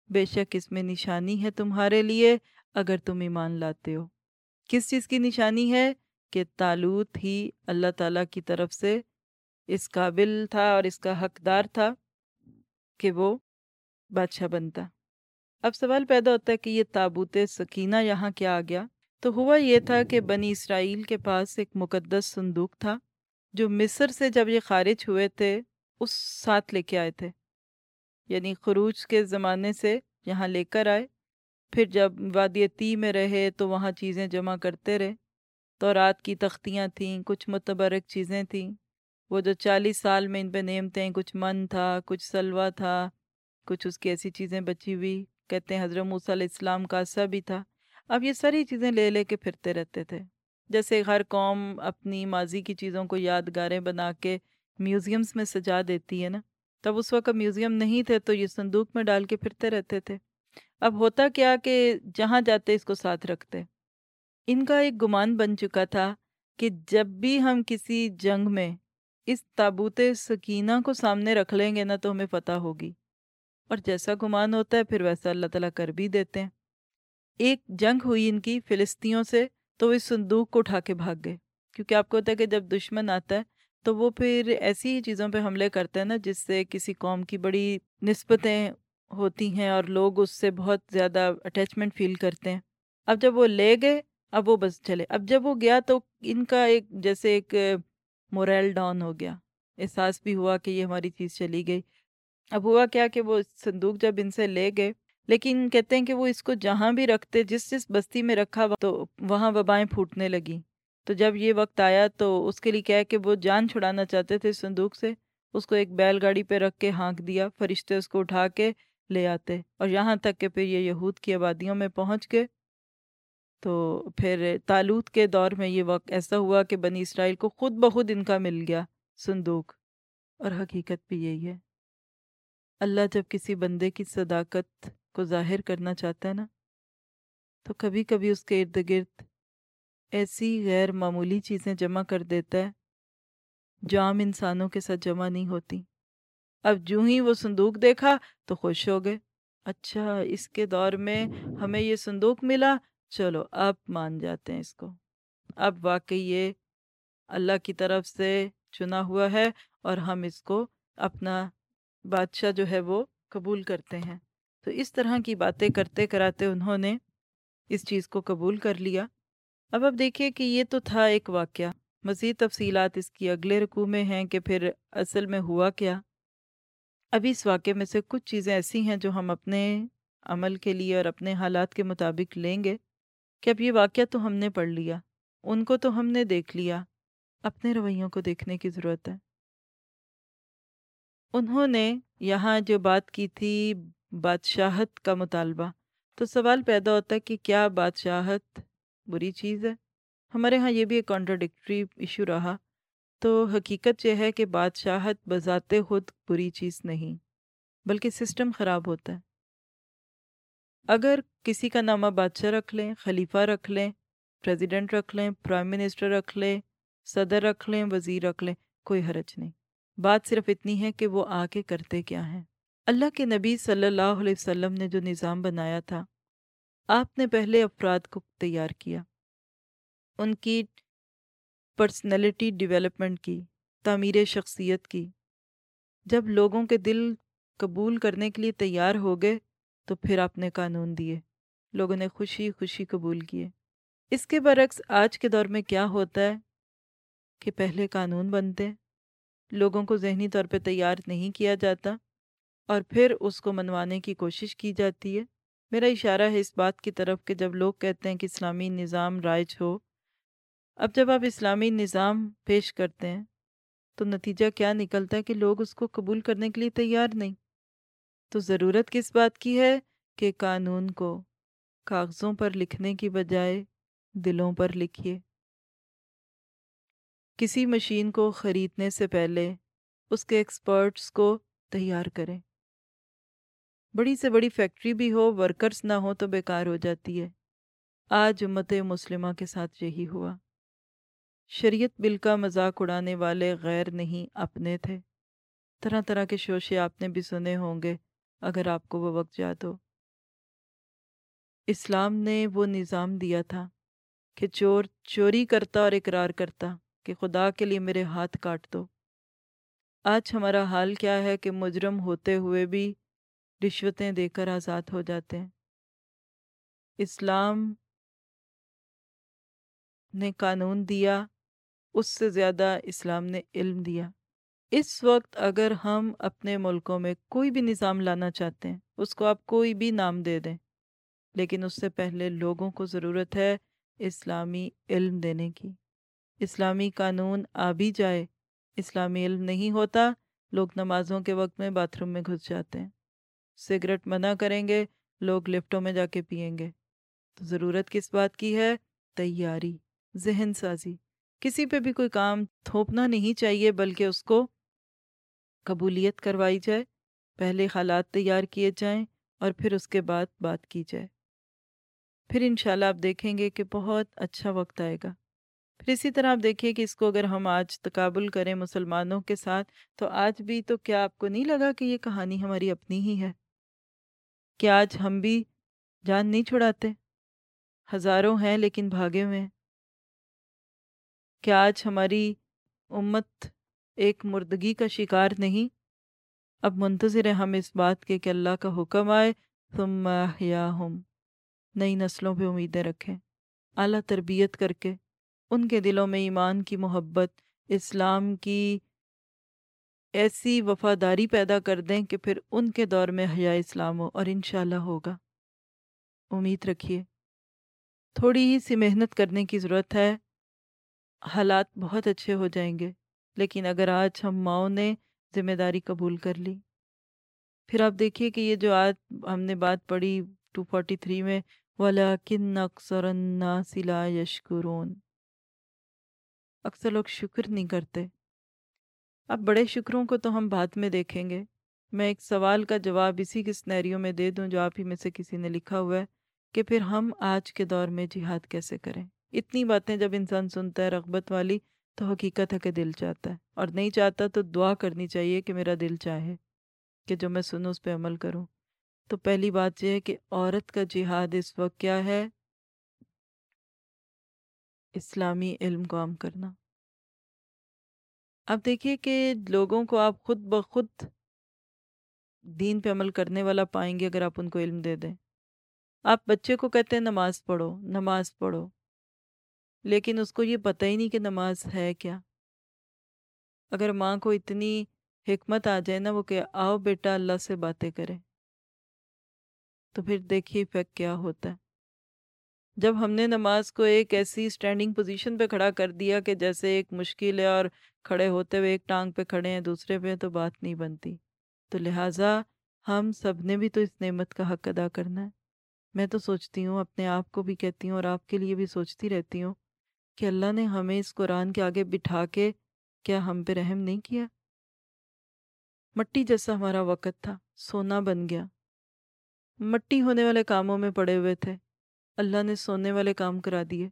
بے شک اس میں نشانی ہے تمہارے لیے اگر تم ایمان لاتے ہو۔ کس چیز کی نشانی ہے؟ کہ تالوت ہی اللہ تعالیٰ کی طرف سے اس قابل تھا اور اس کا حقدار تھا کہ وہ بادشاہ بنتا۔ اب سوال پیدا ہوتا ہے کہ یہ تابوت سکینہ یہاں کیا آ گیا؟ تو ہوا یہ تھا کہ بنی اسرائیل کے پاس ایک مقدس صندوق تھا، جو مصر سے جب یہ خارج ہوئے تھے، اس ساتھ لے کے آئے تھے۔ یعنی خروج کے زمانے سے یہاں لے کر آئے، پھر جب وادیتی میں رہے تو وہاں چیزیں جمع کرتے رہے۔ تو رات کی تختیاں تھیں، کچھ متبرک چیزیں تھیں۔ وہ جو چالیس سال میں ان پہ نعمتیں کچھ من تھا، کچھ سلوا تھا، کچھ اس کی ایسی چیزیں بچی ہوئی۔ کہتے ہیں حضرت موسیٰ علیہ السلام کا سا بھی تھا اب یہ ساری چیزیں لے لے کے پھرتے رہتے تھے جیسے ہر قوم اپنی ماضی کی چیزوں کو یادگاریں بنا کے میوزیمز میں سجا دیتی ہے نا تب اس وقت میوزیم نہیں تھے تو یہ صندوق میں ڈال کے پھرتے رہتے تھے اب ہوتا کیا کہ جہاں جاتے اس کو ساتھ رکھتے ان کا ایک گمان بن چکا تھا کہ جب بھی ہم کسی جنگ میں اس تابوت سکینہ کو سامنے رکھ لیں گے نا تو ہمیں فتح ہوگی اور جیسا گمان ہوتا ہے پھر ویسا اللہ تعالیٰ کر بھی دیتے ہیں۔ ایک جنگ ہوئی ان کی فلسطینوں سے تو وہ اس صندوق کو اٹھا کے بھاگ گئے۔ کیونکہ آپ کو ہوتا ہے کہ جب دشمن آتا ہے تو وہ پھر ایسی ہی چیزوں پہ حملے کرتے ہیں نا جس سے کسی قوم کی بڑی نسبتیں ہوتی ہیں اور لوگ اس سے بہت زیادہ اٹیچمنٹ فیل کرتے ہیں۔ اب جب وہ لے گئے، اب وہ بس چلے۔ اب جب وہ گیا تو ان کا ایک جیسے ایک موریل ڈاؤن ہو گیا۔ احساس بھی ہوا کہ یہ ہماری چیز چلی گئی۔ اب ہوا کیا کہ وہ صندوق جب ان سے لے گئے لیکن کہتے ہیں کہ وہ اس کو جہاں بھی رکھتے جس جس بستی میں رکھا تو وہاں وبائیں پھوٹنے لگی تو جب یہ وقت آیا تو اس کے لیے کیا ہے کہ وہ جان چھڑانا چاہتے تھے صندوق سے اس کو ایک بیل گاڑی پہ رکھ کے ہانک دیا فرشتے اس کو اٹھا کے لے آتے اور یہاں تک کہ پھر یہ یہود کی آبادیوں میں پہنچ گئے تو پھر تالوت کے دور میں یہ وقت ایسا ہوا کہ بنی اسرائیل کو خود بخود ان کا مل گیا صندوق اور حقیقت بھی یہی ہے اللہ جب کسی بندے کی صداقت کو ظاہر کرنا چاہتا ہے نا، تو کبھی کبھی اس کے ارد گرد ایسی غیر معمولی چیزیں جمع کر دیتا ہے جو عام انسانوں کے ساتھ جمع نہیں ہوتی۔ اب جو ہی وہ صندوق دیکھا تو خوش ہو گئے۔ اچھا اس کے دور میں ہمیں یہ صندوق ملا۔ چلو، اب مان جاتے ہیں اس کو۔ اب واقعی یہ اللہ کی طرف سے چنا ہوا ہے اور ہم اس کو اپنا بادشاہ جو ہے وہ قبول کرتے ہیں۔ تو اس طرح کی باتیں کرتے کراتے انہوں نے اس چیز کو قبول کر لیا۔ اب اب دیکھیے کہ یہ تو تھا ایک واقعہ۔ مزید تفصیلات اس کی اگلے رکوع میں ہیں کہ پھر اصل میں ہوا کیا۔ ابھی اس واقعے میں سے کچھ چیزیں ایسی ہیں جو ہم اپنے عمل کے لیے اور اپنے حالات کے مطابق لیں گے کہ اب یہ واقعہ تو ہم نے پڑھ لیا۔ ان کو تو ہم نے دیکھ لیا۔ اپنے رویوں کو دیکھنے کی ضرورت ہے۔ انہوں نے یہاں جو بات کی تھی بادشاہت کا مطالبہ، تو سوال پیدا ہوتا ہے کہ کیا بادشاہت بری چیز ہے؟ ہمارے ہاں یہ بھی ایک کانٹرڈکٹری ایشو رہا۔ تو حقیقت یہ ہے کہ بادشاہت بذات خود بری چیز نہیں، بلکہ سسٹم خراب ہوتا ہے۔ اگر کسی کا نامہ بادشاہ رکھ لیں، خلیفہ رکھ لیں پریزیڈنٹ رکھ لیں پرائم منسٹر رکھ لیں، صدر رکھ لیں، وزیر رکھ لیں، کوئی حرج نہیں۔ بات صرف اتنی ہے کہ وہ آ کے کرتے کیا ہیں۔ اللہ کے نبی صلی اللہ علیہ وسلم نے جو نظام بنایا تھا، آپ نے پہلے افراد کو تیار کیا۔ ان کی پرسنالٹی ڈیولپمنٹ کی، تعمیر شخصیت کی۔ جب لوگوں کے دل قبول کرنے کے لیے تیار ہو گئے، تو پھر آپ نے قانون دیے۔ لوگوں نے خوشی خوشی قبول کیے۔ اس کے برعکس آج کے دور میں کیا ہوتا ہے کہ پہلے قانون بنتے۔ لوگوں کو ذہنی طور پہ تیار نہیں کیا جاتا اور پھر اس کو منوانے کی کوشش کی جاتی ہے۔ میرا اشارہ ہے اس بات کی طرف کہ جب لوگ کہتے ہیں کہ اسلامی نظام رائج ہو، اب جب آپ اسلامی نظام پیش کرتے ہیں تو نتیجہ کیا نکلتا ہے کہ لوگ اس کو قبول کرنے کے لیے تیار نہیں؟ تو ضرورت کس بات کی ہے کہ قانون کو کاغذوں پر لکھنے کی بجائے دلوں پر لکھیے۔ کسی مشین کو خریدنے سے پہلے اس کے ایکسپرٹس کو تیار کریں۔ بڑی سے بڑی فیکٹری بھی ہو، ورکرز نہ ہو تو بیکار ہو جاتی ہے۔ آج امت مسلمہ کے ساتھ یہی ہوا۔ شریعت بل کا مذاق اڑانے والے غیر نہیں اپنے تھے۔ طرح طرح کے شوشے آپ نے بھی سنے ہوں گے، اگر آپ کو وہ وقت یاد ہو۔ اسلام نے وہ نظام دیا تھا کہ چور چوری کرتا اور اقرار کرتا۔ کہ خدا کے لیے میرے ہاتھ کاٹ دو۔ آج ہمارا حال کیا ہے کہ مجرم ہوتے ہوئے بھی رشوتیں دے کر آزاد ہو جاتے ہیں۔ اسلام نے قانون دیا، اس سے زیادہ اسلام نے علم دیا۔ اس وقت اگر ہم اپنے ملکوں میں کوئی بھی نظام لانا چاہتے ہیں، اس کو آپ کوئی بھی نام دے دیں، لیکن اس سے پہلے لوگوں کو ضرورت ہے اسلامی علم دینے کی۔ اسلامی قانون آ بھی جائے۔ اسلامی علم نہیں ہوتا، لوگ نمازوں کے وقت میں باتھ روم میں گھس جاتے ہیں۔ سگریٹ منع کریں گے، لوگ لفٹوں میں جا کے پئیں گے۔ تو ضرورت کس بات کی ہے؟ تیاری، ذہن سازی۔ کسی پہ بھی کوئی کام تھوپنا نہیں چاہیے، بلکہ اس کو قبولیت کروائی جائے۔ پہلے حالات تیار کیے جائیں اور پھر اس کے بعد بات کی جائے۔ پھر انشاءاللہ آپ دیکھیں گے کہ بہت اچھا وقت آئے گا۔ پھر اسی طرح آپ دیکھیے کہ اس کو اگر ہم آج تقابل کریں مسلمانوں کے ساتھ، تو آج بھی تو کیا آپ کو نہیں لگا کہ یہ کہانی ہماری اپنی ہی ہے؟ کہ آج ہم بھی جان نہیں چھڑاتے؟ ہزاروں ہیں لیکن بھاگے ہوئے ہیں۔ کہ آج ہماری امت ایک مردگی کا شکار نہیں؟ اب منتظر ہم اس بات کے کہ اللہ کا حکم آئے، ثم ہم نئی نسلوں پہ امیدیں رکھیں۔ اعلیٰ تربیت کر کے۔ ان کے دلوں میں ایمان کی محبت، اسلام کی ایسی وفاداری پیدا کر دیں کہ پھر ان کے دور میں حیا اسلام ہو اور انشاءاللہ ہوگا۔ امید رکھیے۔ تھوڑی ہی سی محنت کرنے کی ضرورت ہے۔ حالات بہت اچھے ہو جائیں گے، لیکن اگر آج ہم ماؤں نے ذمہ داری قبول کر لی۔ پھر آپ دیکھیے کہ یہ جو آج ہم نے بات پڑھی 243 میں وَلَكِنَّ أَكْثَرَ النَّاسِ لَا يَشْكُرُونَ۔ اکثر لوگ شکر نہیں کرتے۔ اب بڑے شکروں کو تو ہم بعد میں دیکھیں گے۔ میں ایک سوال کا جواب اسی کے سنیریوں میں دے دوں جو آپ ہی میں سے کسی نے لکھا ہوا ہے کہ پھر ہم آج کے دور میں جہاد کیسے کریں۔ اتنی باتیں جب انسان سنتا ہے، رغبت والی، تو حقیقت ہے کہ دل چاہتا ہے۔ اور نہیں چاہتا تو دعا کرنی چاہیے کہ میرا دل چاہے کہ جو میں سنوں، اس پہ عمل کروں۔ تو پہلی بات یہ ہے کہ عورت کا جہاد اس وقت کیا ہے؟ اسلامی علم کو عام کرنا۔ اب دیکھیے کہ لوگوں کو آپ خود بخود دین پہ عمل کرنے والا پائیں گے اگر آپ ان کو علم دے دیں۔ آپ بچے کو کہتے ہیں نماز پڑھو نماز پڑھو۔ لیکن اس کو یہ پتہ ہی نہیں کہ نماز ہے کیا۔ اگر ماں کو اتنی حکمت آ جائے نا وہ کہ آؤ بیٹا اللہ سے باتیں کرے تو پھر دیکھیے افیکٹ کیا ہوتا ہے۔ جب ہم نے نماز کو ایک ایسی سٹینڈنگ پوزیشن پہ کھڑا کر دیا کہ جیسے ایک مشکل ہے اور کھڑے ہوتے ہوئے ایک ٹانگ پہ کھڑے ہیں دوسرے پہ، تو بات نہیں بنتی۔ تو لہٰذا ہم سب نے بھی تو اس نعمت کا حق ادا کرنا ہے۔ میں تو سوچتی ہوں، اپنے آپ کو بھی کہتی ہوں اور آپ کے لیے بھی سوچتی رہتی ہوں کہ اللہ نے ہمیں اس قرآن کے آگے بٹھا کے کیا ہم پہ رحم نہیں کیا؟ مٹی جیسا ہمارا وقت تھا، سونا بن گیا۔ مٹی ہونے والے کاموں میں پڑے ہوئے تھے۔ اللہ نے سونے والے کام کرا دیے۔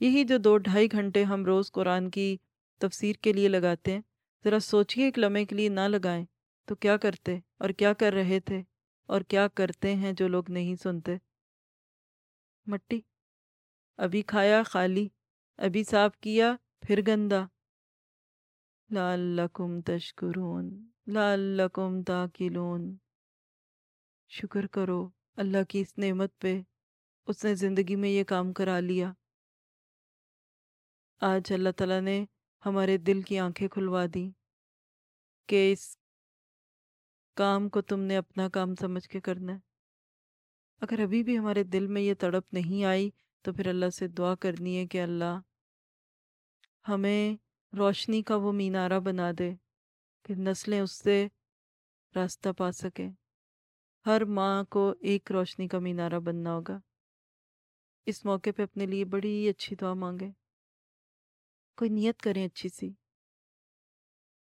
یہی جو دو ڈھائی گھنٹے ہم روز قرآن کی تفسیر کے لیے لگاتے ہیں، ذرا سوچئے ایک لمحے کے لیے نہ لگائیں۔ تو کیا کرتے اور کیا کر رہے تھے اور کیا کرتے ہیں جو لوگ نہیں سنتے؟ مٹی۔ ابھی کھایا خالی، ابھی صاف کیا، پھر گندا۔ لعلکم تشکرون، لعلکم تاکلون۔ شکر کرو اللہ کی اس نعمت پہ۔ اس نے زندگی میں یہ کام کرا لیا۔ آج اللہ تعالیٰ نے ہمارے دل کی آنکھیں کھلوا دی کہ اس کام کو تم نے اپنا کام سمجھ کے کرنا ہے۔ اگر ابھی بھی ہمارے دل میں یہ تڑپ نہیں آئی تو پھر اللہ سے دعا کرنی ہے کہ اللہ ہمیں روشنی کا وہ مینارہ بنا دے کہ نسلیں اس سے راستہ پا سکیں۔ ہر ماں کو ایک روشنی کا مینارہ بننا ہوگا۔ اس موقع پہ اپنے لیے بڑی اچھی دعا مانگیں کوئی نیت کریں اچھی سی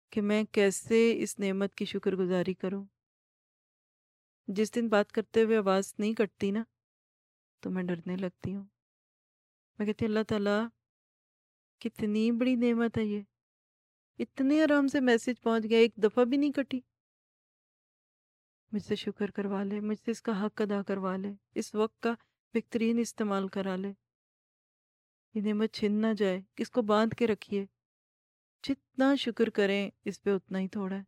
کہ میں کیسے اس نعمت کی شکر گزاری کروں۔ جس دن بات کرتے ہوئے آواز نہیں کٹتی نا، تو میں ڈرنے لگتی ہوں۔ میں کہتی اللہ تعالیٰ، کتنی بڑی نعمت ہے یہ۔ اتنے آرام سے میسج پہنچ گیا، ایک دفعہ بھی نہیں کٹی۔ مجھ سے شکر کروا لے، مجھ سے اس کا حق ادا کروا لے، اس وقت کا بہترین استعمال کرا لے۔ یہ نعمت چھن نہ جائے کس کو باندھ کے رکھیے۔ جتنا شکر کریں اس پہ اتنا ہی تھوڑا ہے۔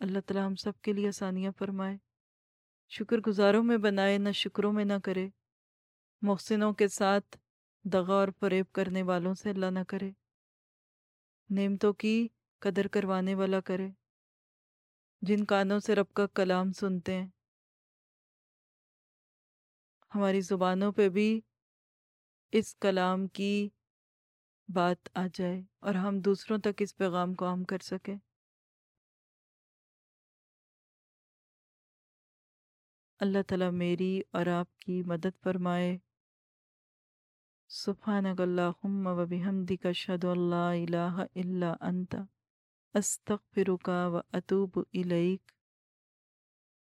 اللہ تعالیٰ ہم سب کے لیے آسانیاں فرمائے۔ شکر گزاروں میں بنائے، نہ شکروں میں نہ کرے۔ محسنوں کے ساتھ دغا اور فریب کرنے والوں سے اللہ نہ کرے۔ نعمتوں کی قدر کروانے والا کرے۔ جن کانوں سے رب کا کلام سنتے ہیں۔ ہماری زبانوں پہ بھی اس کلام کی بات آ جائے اور ہم دوسروں تک اس پیغام کو عام کر سکیں۔ اللہ تعالیٰ میری اور آپ کی مدد فرمائے۔ سبحانک اللہم و بحمدک اشہد اللہ الہ الا انت، استغفرک و اتوب الیک۔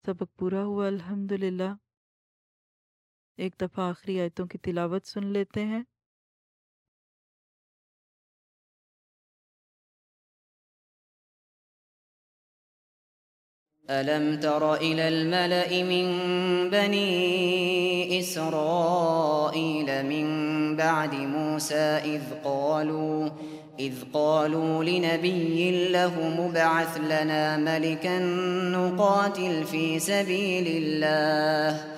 سبق پورا ہوا، الحمدللہ۔ ایک دفعہ آخری آیتوں کی تلاوت سن لیتے ہیں ألم تر إلى الملأ من بني إسرائيل من بعد موسى إذ قالوا إذ قالوا لنبي له مبعث لنا ملكا نقاتل في سبيل الله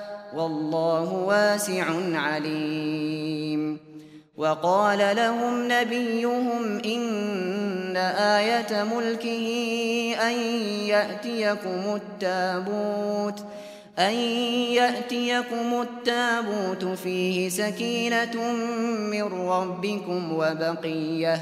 والله واسع عليم. وقال لهم نبيهم إن آية ملكه أن يأتيكم التابوت أن يأتيكم التابوت فيه سكينة من ربكم وبقية.